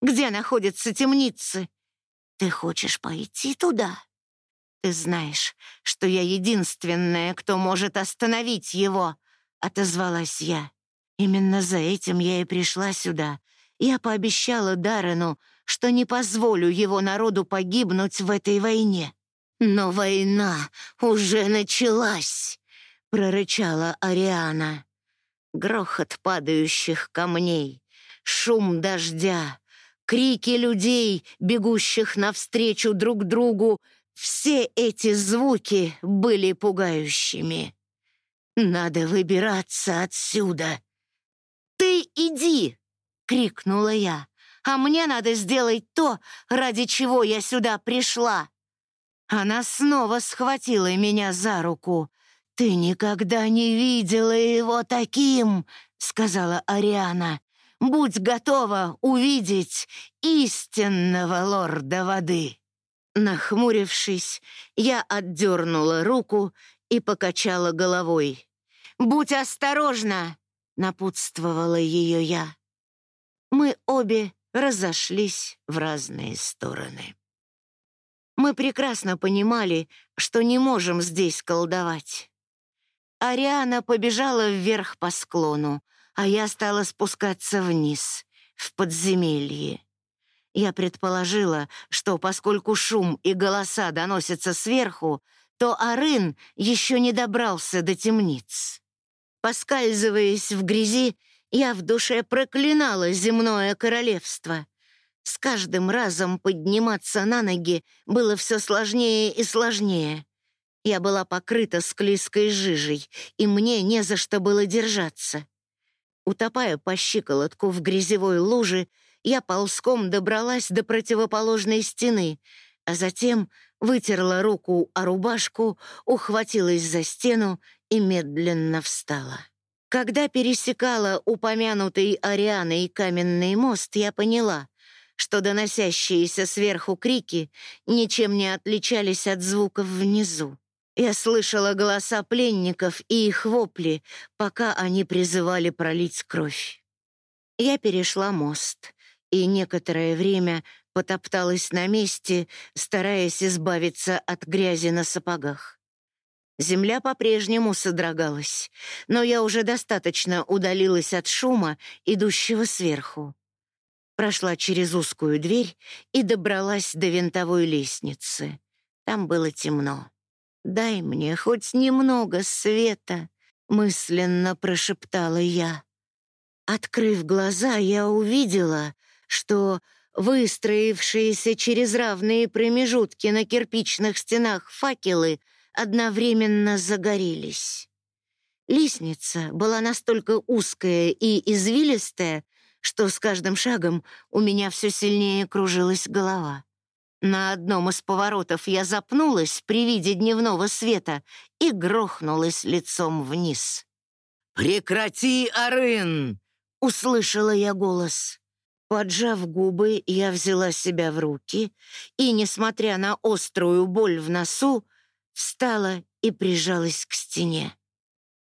Где находятся темницы? Ты хочешь пойти туда? Ты знаешь, что я единственная, кто может остановить его», — отозвалась я. «Именно за этим я и пришла сюда, я пообещала Даррену, что не позволю его народу погибнуть в этой войне. «Но война уже началась!» — прорычала Ариана. Грохот падающих камней, шум дождя, крики людей, бегущих навстречу друг другу, все эти звуки были пугающими. «Надо выбираться отсюда!» «Ты иди!» — крикнула я. «А мне надо сделать то, ради чего я сюда пришла». Она снова схватила меня за руку. «Ты никогда не видела его таким», — сказала Ариана. «Будь готова увидеть истинного лорда воды». Нахмурившись, я отдернула руку и покачала головой. «Будь осторожна!» — напутствовала ее я мы обе разошлись в разные стороны. Мы прекрасно понимали, что не можем здесь колдовать. Ариана побежала вверх по склону, а я стала спускаться вниз, в подземелье. Я предположила, что поскольку шум и голоса доносятся сверху, то Арын еще не добрался до темниц. Поскальзываясь в грязи, я в душе проклинала земное королевство. С каждым разом подниматься на ноги было все сложнее и сложнее. Я была покрыта склизкой жижей, и мне не за что было держаться. Утопая по щиколотку в грязевой луже, я ползком добралась до противоположной стены, а затем вытерла руку о рубашку, ухватилась за стену и медленно встала. Когда пересекала упомянутый Арианой каменный мост, я поняла, что доносящиеся сверху крики ничем не отличались от звуков внизу. Я слышала голоса пленников и их вопли, пока они призывали пролить кровь. Я перешла мост и некоторое время потопталась на месте, стараясь избавиться от грязи на сапогах. Земля по-прежнему содрогалась, но я уже достаточно удалилась от шума, идущего сверху. Прошла через узкую дверь и добралась до винтовой лестницы. Там было темно. «Дай мне хоть немного света», — мысленно прошептала я. Открыв глаза, я увидела, что выстроившиеся через равные промежутки на кирпичных стенах факелы — одновременно загорелись. Лестница была настолько узкая и извилистая, что с каждым шагом у меня все сильнее кружилась голова. На одном из поворотов я запнулась при виде дневного света и грохнулась лицом вниз. «Прекрати, Арын!» — услышала я голос. Поджав губы, я взяла себя в руки и, несмотря на острую боль в носу, встала и прижалась к стене.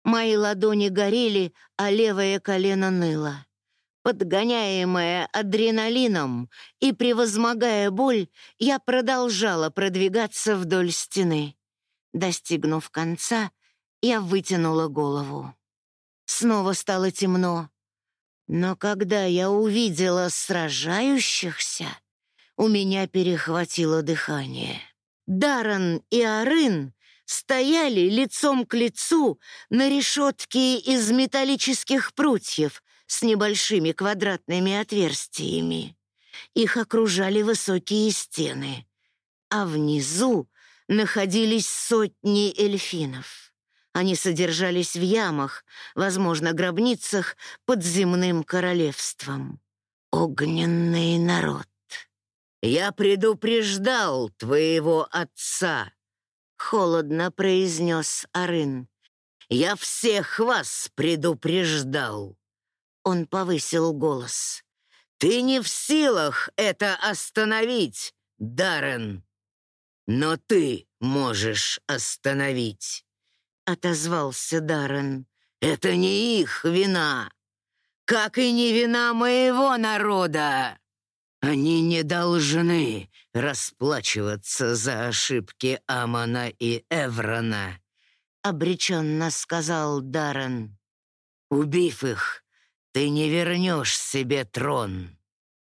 Мои ладони горели, а левое колено ныло. Подгоняемая адреналином и превозмогая боль, я продолжала продвигаться вдоль стены. Достигнув конца, я вытянула голову. Снова стало темно. Но когда я увидела сражающихся, у меня перехватило дыхание. Даррен и Арын стояли лицом к лицу на решетке из металлических прутьев с небольшими квадратными отверстиями. Их окружали высокие стены, а внизу находились сотни эльфинов. Они содержались в ямах, возможно, гробницах под земным королевством. Огненный народ. «Я предупреждал твоего отца», — холодно произнес Арын. «Я всех вас предупреждал». Он повысил голос. «Ты не в силах это остановить, Даррен, но ты можешь остановить», — отозвался Даррен. «Это не их вина, как и не вина моего народа». Они не должны расплачиваться за ошибки Амона и Эврона, обреченно сказал Даррен. Убив их, ты не вернешь себе трон.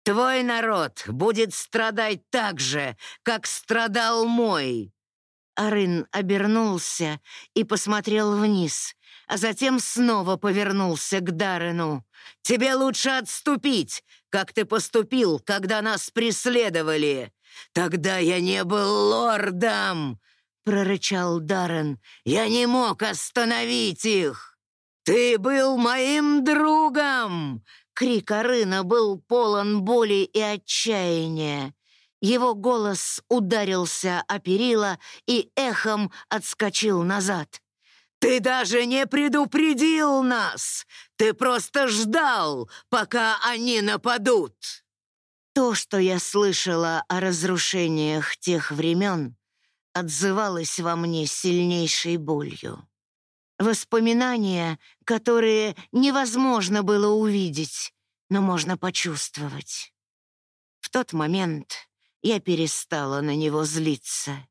Твой народ будет страдать так же, как страдал мой. Арын обернулся и посмотрел вниз, а затем снова повернулся к Даррену. «Тебе лучше отступить, как ты поступил, когда нас преследовали. Тогда я не был лордом!» — прорычал Даррен. «Я не мог остановить их! Ты был моим другом!» Крик Арына был полон боли и отчаяния. Его голос ударился о перила и эхом отскочил назад. «Ты даже не предупредил нас! Ты просто ждал, пока они нападут!» То, что я слышала о разрушениях тех времен, отзывалось во мне сильнейшей болью. Воспоминания, которые невозможно было увидеть, но можно почувствовать. В тот момент я перестала на него злиться.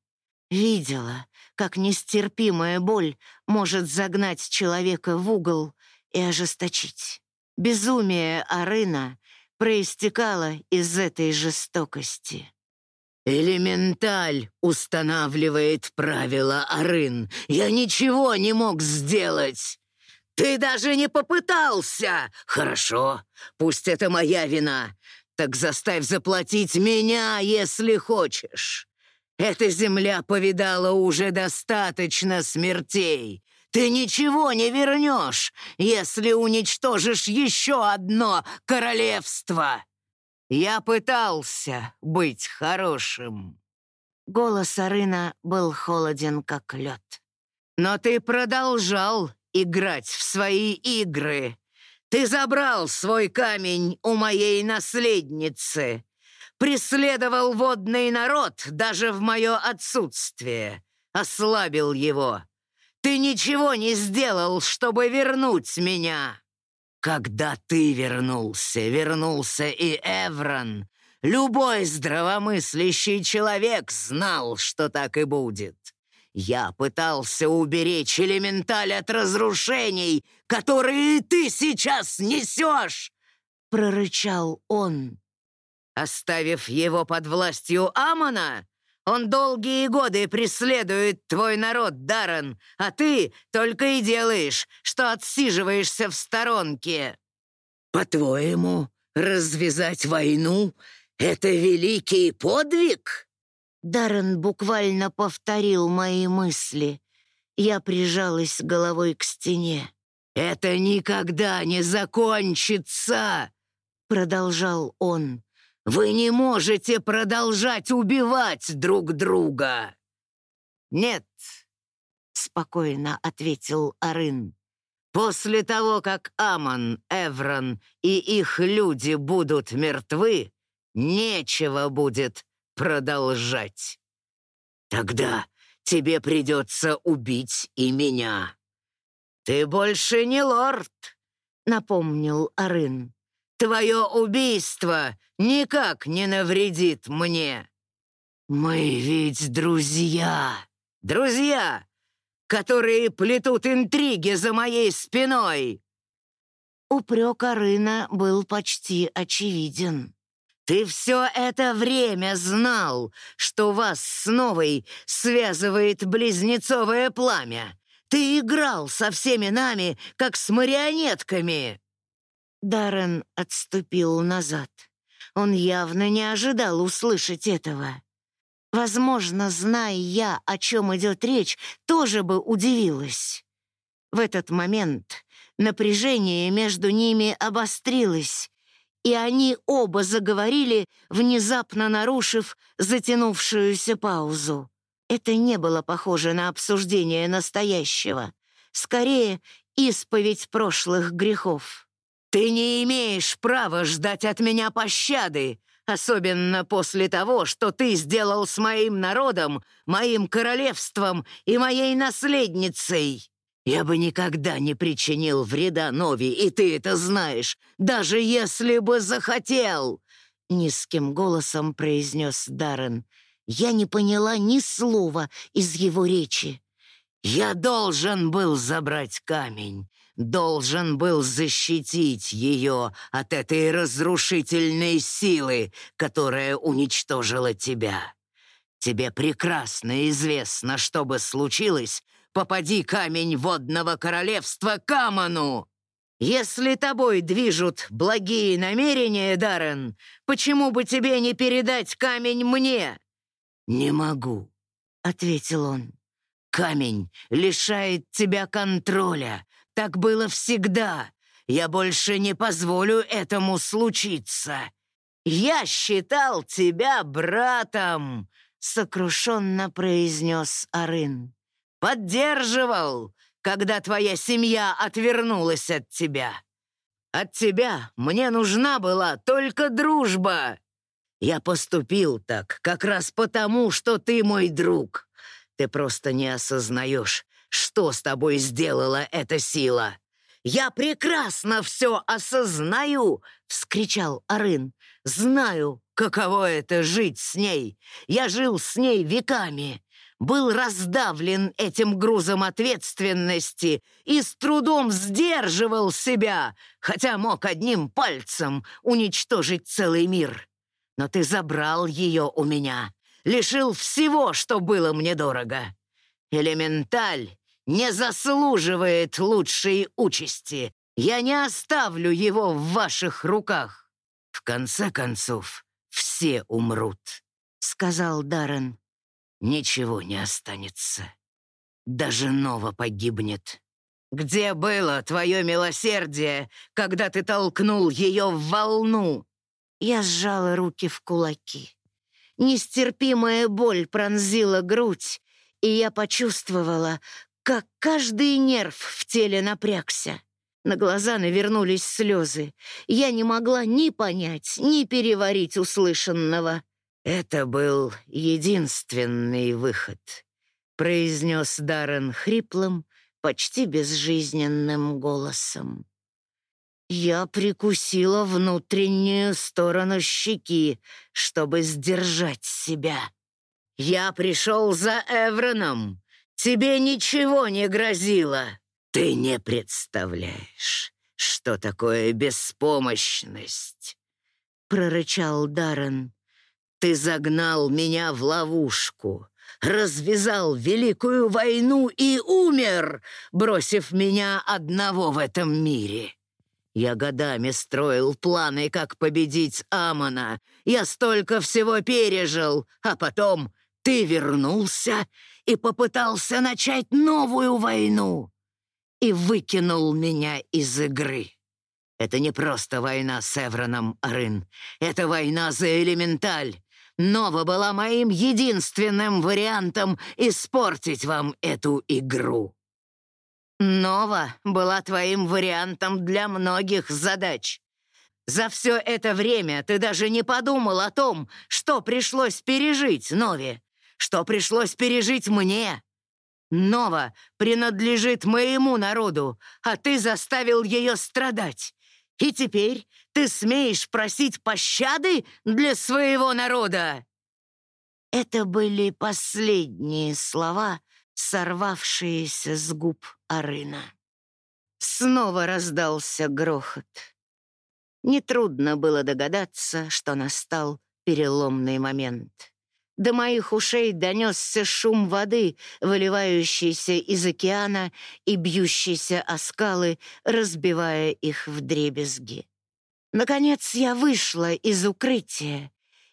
Видела, как нестерпимая боль может загнать человека в угол и ожесточить. Безумие Арына проистекало из этой жестокости. «Элементаль устанавливает правила, Арын. Я ничего не мог сделать. Ты даже не попытался. Хорошо, пусть это моя вина. Так заставь заплатить меня, если хочешь. Эта земля повидала уже достаточно смертей. Ты ничего не вернешь, если уничтожишь еще одно королевство. Я пытался быть хорошим». Голос Арына был холоден, как лед. «Но ты продолжал играть в свои игры. Ты забрал свой камень у моей наследницы преследовал водный народ даже в мое отсутствие, ослабил его. Ты ничего не сделал, чтобы вернуть меня. Когда ты вернулся, вернулся и Эврон. Любой здравомыслящий человек знал, что так и будет. Я пытался уберечь элементаль от разрушений, которые ты сейчас несешь!» Прорычал он. Оставив его под властью Амона, он долгие годы преследует твой народ, Даррен, а ты только и делаешь, что отсиживаешься в сторонке. По-твоему, развязать войну — это великий подвиг?» Даррен буквально повторил мои мысли. Я прижалась головой к стене. «Это никогда не закончится!» — продолжал он. Вы не можете продолжать убивать друг друга!» «Нет», — спокойно ответил Арын. «После того, как Амон, Эврон и их люди будут мертвы, нечего будет продолжать. Тогда тебе придется убить и меня. Ты больше не лорд, напомнил Арын. Твое убийство никак не навредит мне. Мы ведь друзья, друзья, которые плетут интриги за моей спиной. Упрек Арына был почти очевиден. Ты все это время знал, что вас с Новой связывает близнецовое пламя. Ты играл со всеми нами, как с марионетками!» Даррен отступил назад. Он явно не ожидал услышать этого. Возможно, зная я, о чем идет речь, тоже бы удивилась. В этот момент напряжение между ними обострилось, и они оба заговорили, внезапно нарушив затянувшуюся паузу. Это не было похоже на обсуждение настоящего. Скорее, исповедь прошлых грехов. «Ты не имеешь права ждать от меня пощады, особенно после того, что ты сделал с моим народом, моим королевством и моей наследницей!» Я бы никогда не причинил вреда Нови, и ты это знаешь, даже если бы захотел!» Низким голосом произнес Даррен. Я не поняла ни слова из его речи. «Я должен был забрать камень, должен был защитить ее от этой разрушительной силы, которая уничтожила тебя. Тебе прекрасно известно, что бы случилось, попади камень водного королевства Каману! Если тобой движут благие намерения, Даррен, почему бы тебе не передать камень мне?» «Не могу», — ответил он. «Камень лишает тебя контроля. Так было всегда. Я больше не позволю этому случиться. Я считал тебя братом», — сокрушенно произнес Арын. Поддерживал, когда твоя семья отвернулась от тебя. От тебя мне нужна была только дружба. Я поступил так как раз потому, что ты мой друг. Ты просто не осознаешь, что с тобой сделала эта сила. «Я прекрасно все осознаю!» — вскричал Арын. «Знаю, каково это жить с ней. Я жил с ней веками был раздавлен этим грузом ответственности и с трудом сдерживал себя, хотя мог одним пальцем уничтожить целый мир. Но ты забрал ее у меня, лишил всего, что было мне дорого. Элементаль не заслуживает лучшей участи. Я не оставлю его в ваших руках. В конце концов, все умрут, — сказал Даррен ничего не останется. Даже Нова погибнет. Где было твое милосердие, когда ты толкнул ее в волну?» Я сжала руки в кулаки. Нестерпимая боль пронзила грудь, и я почувствовала, как каждый нерв в теле напрягся. На глаза навернулись слезы. Я не могла ни понять, ни переварить услышанного. «Это был единственный выход», — произнес Даррен хриплым, почти безжизненным голосом. Я прикусила внутреннюю сторону щеки, чтобы сдержать себя. «Я пришел за Эвроном. Тебе ничего не грозило. Ты не представляешь, что такое беспомощность», — прорычал Даррен. Ты загнал меня в ловушку, развязал великую войну и умер, бросив меня одного в этом мире. Я годами строил планы, как победить Амона. Я столько всего пережил, а потом ты вернулся и попытался начать новую войну и выкинул меня из игры. Это не просто война с Эвроном, Арын. Это война за элементаль. Нова была моим единственным вариантом испортить вам эту игру. Нова была твоим вариантом для многих задач. За все это время ты даже не подумал о том, что пришлось пережить Нове, что пришлось пережить мне. Нова принадлежит моему народу, а ты заставил ее страдать. И теперь ты смеешь просить пощады для своего народа?» Это были последние слова, сорвавшиеся с губ Арына. Снова раздался грохот. Нетрудно было догадаться, что настал переломный момент. До моих ушей донесся шум воды, выливающийся из океана и бьющийся о скалы, разбивая их в дребезги. Наконец я вышла из укрытия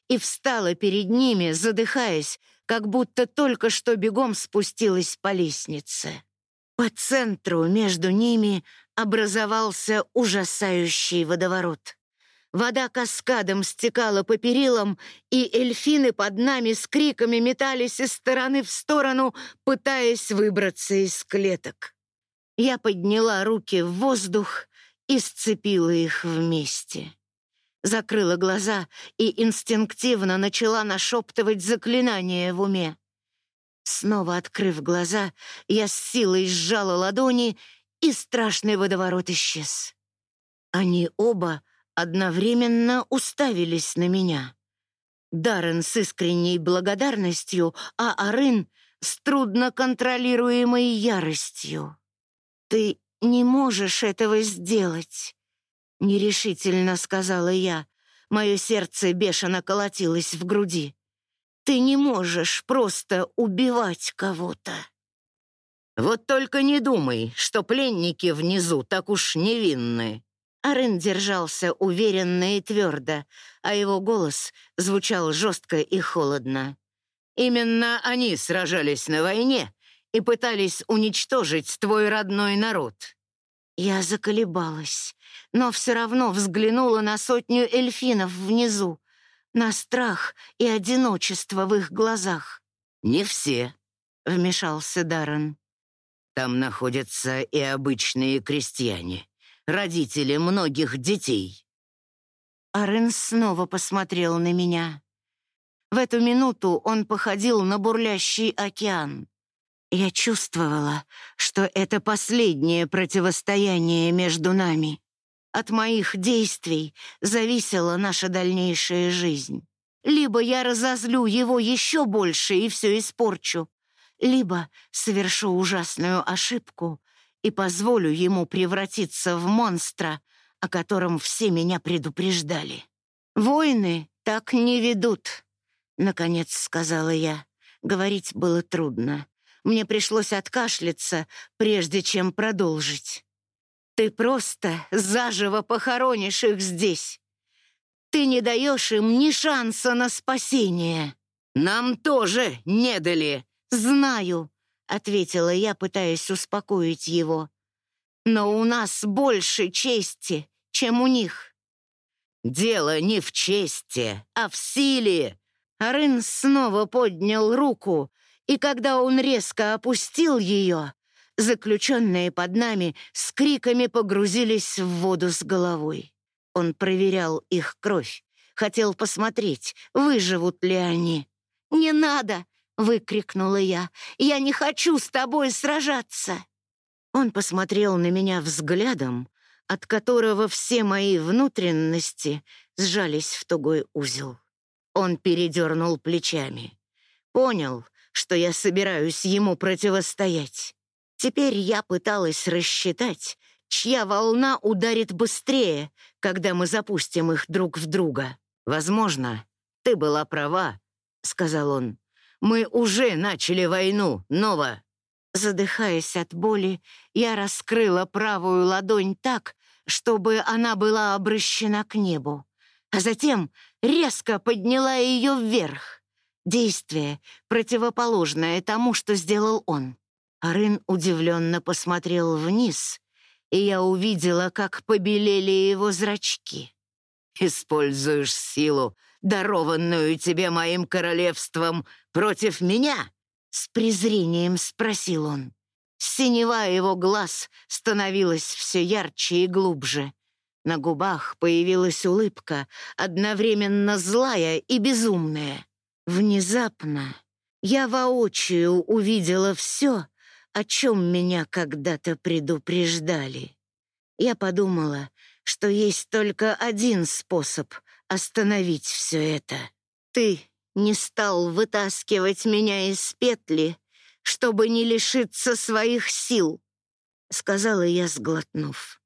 и встала перед ними, задыхаясь, как будто только что бегом спустилась по лестнице. По центру между ними образовался ужасающий водоворот. Вода каскадом стекала по перилам, и эльфины под нами с криками метались из стороны в сторону, пытаясь выбраться из клеток. Я подняла руки в воздух и сцепила их вместе. Закрыла глаза и инстинктивно начала нашептывать заклинание в уме. Снова открыв глаза, я с силой сжала ладони, и страшный водоворот исчез. Они оба одновременно уставились на меня. Даррен с искренней благодарностью, а Арын с трудно контролируемой яростью. «Ты не можешь этого сделать», — нерешительно сказала я. Мое сердце бешено колотилось в груди. «Ты не можешь просто убивать кого-то». «Вот только не думай, что пленники внизу так уж невинны», Арен держался уверенно и твердо, а его голос звучал жестко и холодно. «Именно они сражались на войне и пытались уничтожить твой родной народ». Я заколебалась, но все равно взглянула на сотню эльфинов внизу, на страх и одиночество в их глазах. «Не все», — вмешался Даррен. «Там находятся и обычные крестьяне родители многих детей». Арен снова посмотрел на меня. В эту минуту он походил на бурлящий океан. Я чувствовала, что это последнее противостояние между нами. От моих действий зависела наша дальнейшая жизнь. Либо я разозлю его еще больше и все испорчу, либо совершу ужасную ошибку и позволю ему превратиться в монстра, о котором все меня предупреждали. «Войны так не ведут», — наконец сказала я. Говорить было трудно. Мне пришлось откашляться, прежде чем продолжить. «Ты просто заживо похоронишь их здесь. Ты не даешь им ни шанса на спасение». «Нам тоже не дали». «Знаю», ответила я, пытаясь успокоить его. Но у нас больше чести, чем у них. Дело не в чести, а в силе. Арын снова поднял руку, и когда он резко опустил ее, заключенные под нами с криками погрузились в воду с головой. Он проверял их кровь, хотел посмотреть, выживут ли они. «Не надо!» Выкрикнула я. «Я не хочу с тобой сражаться!» Он посмотрел на меня взглядом, от которого все мои внутренности сжались в тугой узел. Он передернул плечами. Понял, что я собираюсь ему противостоять. Теперь я пыталась рассчитать, чья волна ударит быстрее, когда мы запустим их друг в друга. «Возможно, ты была права», — сказал он. Мы уже начали войну, Нова!» Задыхаясь от боли, я раскрыла правую ладонь так, чтобы она была обращена к небу, а затем резко подняла ее вверх. Действие, противоположное тому, что сделал он. Арин удивленно посмотрел вниз, и я увидела, как побелели его зрачки. «Используешь силу, дарованную тебе моим королевством, против меня?» С презрением спросил он. Синева его глаз становилась все ярче и глубже. На губах появилась улыбка, одновременно злая и безумная. Внезапно Я воочию увидела все, о чем меня когда-то предупреждали. Я подумала, что есть только один способ остановить все это. Ты не стал вытаскивать меня из петли, чтобы не лишиться своих сил, — сказала я, сглотнув.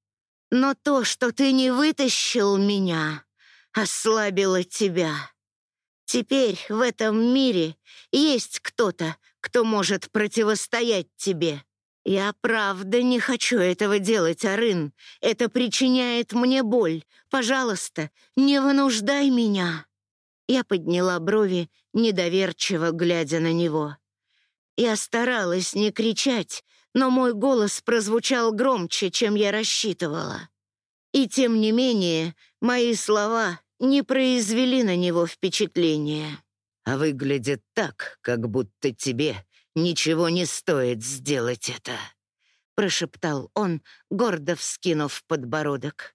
Но то, что ты не вытащил меня, ослабило тебя. Теперь в этом мире есть кто-то, кто может противостоять тебе. Я правда не хочу этого делать, Арын. Это причиняет мне боль. Пожалуйста, не вынуждай меня. Я подняла брови, недоверчиво глядя на него. Я старалась не кричать, но мой голос прозвучал громче, чем я рассчитывала. И тем не менее, мои слова не произвели на него впечатления. А выглядит так, как будто тебе ничего не стоит сделать это», — прошептал он, гордо вскинув подбородок.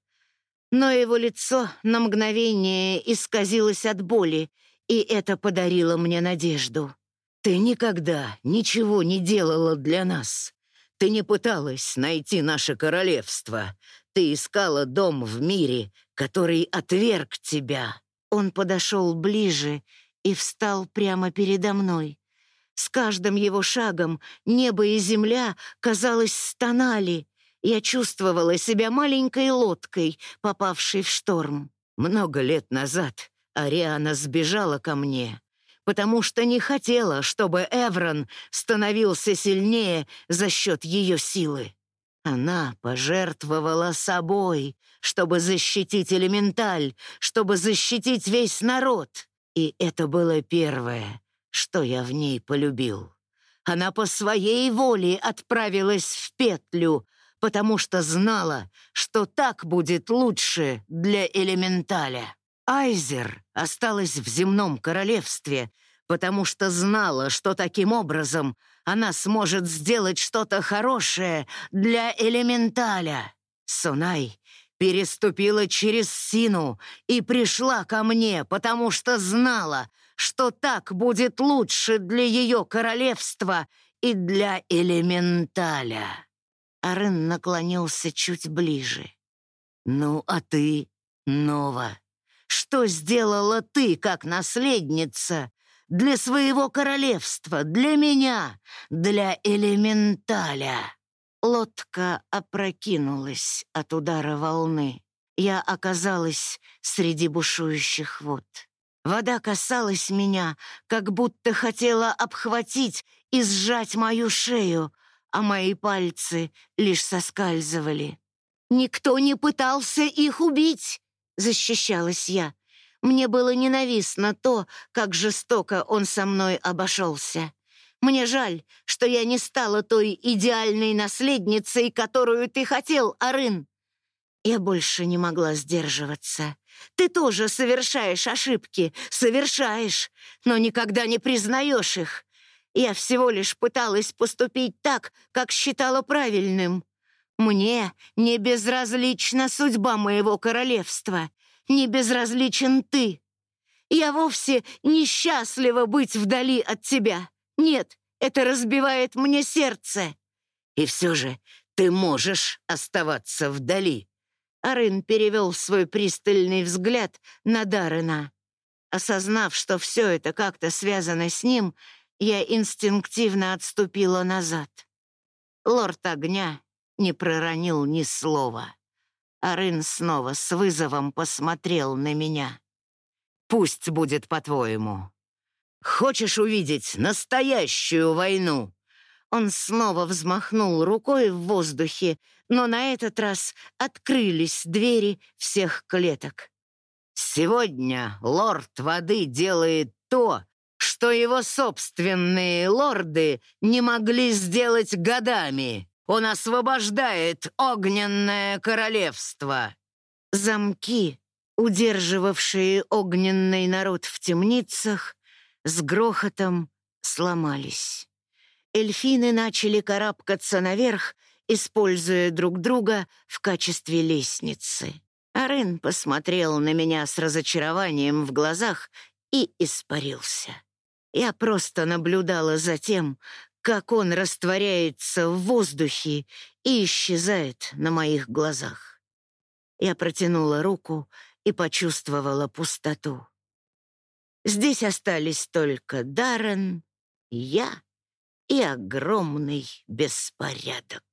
Но его лицо на мгновение исказилось от боли, и это подарило мне надежду. «Ты никогда ничего не делала для нас. Ты не пыталась найти наше королевство. Ты искала дом в мире, который отверг тебя». Он подошел ближе и встал прямо передо мной. С каждым его шагом небо и земля, казалось, стонали. Я чувствовала себя маленькой лодкой, попавшей в шторм. Много лет назад Ариана сбежала ко мне, потому что не хотела, чтобы Эврон становился сильнее за счет ее силы. Она пожертвовала собой, чтобы защитить элементаль, чтобы защитить весь народ. И это было первое, что я в ней полюбил. Она по своей воле отправилась в петлю, потому что знала, что так будет лучше для элементаля. Айзер осталась в земном королевстве, потому что знала, что таким образом она сможет сделать что-то хорошее для элементаля. Сонай переступила через Сину и пришла ко мне, потому что знала, что так будет лучше для ее королевства и для элементаля. Арен наклонился чуть ближе. «Ну, а ты, Нова, что сделала ты, как наследница, для своего королевства, для меня, для элементаля?» Лодка опрокинулась от удара волны. Я оказалась среди бушующих вод. Вода касалась меня, как будто хотела обхватить и сжать мою шею, а мои пальцы лишь соскальзывали. «Никто не пытался их убить!» — защищалась я. Мне было ненавистно то, как жестоко он со мной обошелся. Мне жаль, что я не стала той идеальной наследницей, которую ты хотел, Арын. Я больше не могла сдерживаться. Ты тоже совершаешь ошибки, совершаешь, но никогда не признаешь их. Я всего лишь пыталась поступить так, как считала правильным. Мне не безразлична судьба моего королевства, не безразличен ты. Я вовсе несчастлива быть вдали от тебя. Нет, это разбивает мне сердце. И все же ты можешь оставаться вдали. Арын перевел свой пристальный взгляд на Даррена. Осознав, что все это как-то связано с ним, я инстинктивно отступила назад. Лорд огня не проронил ни слова. Арын снова с вызовом посмотрел на меня. «Пусть будет по-твоему. Хочешь увидеть настоящую войну?» Он снова взмахнул рукой в воздухе, но на этот раз открылись двери всех клеток. «Сегодня лорд воды делает то, что его собственные лорды не могли сделать годами. Он освобождает огненное королевство». Замки, удерживавшие огненный народ в темницах, с грохотом сломались. Эльфины начали карабкаться наверх, используя друг друга в качестве лестницы. Арен посмотрел на меня с разочарованием в глазах и испарился. Я просто наблюдала за тем, как он растворяется в воздухе и исчезает на моих глазах. Я протянула руку и почувствовала пустоту. Здесь остались только Даррен, я и огромный беспорядок.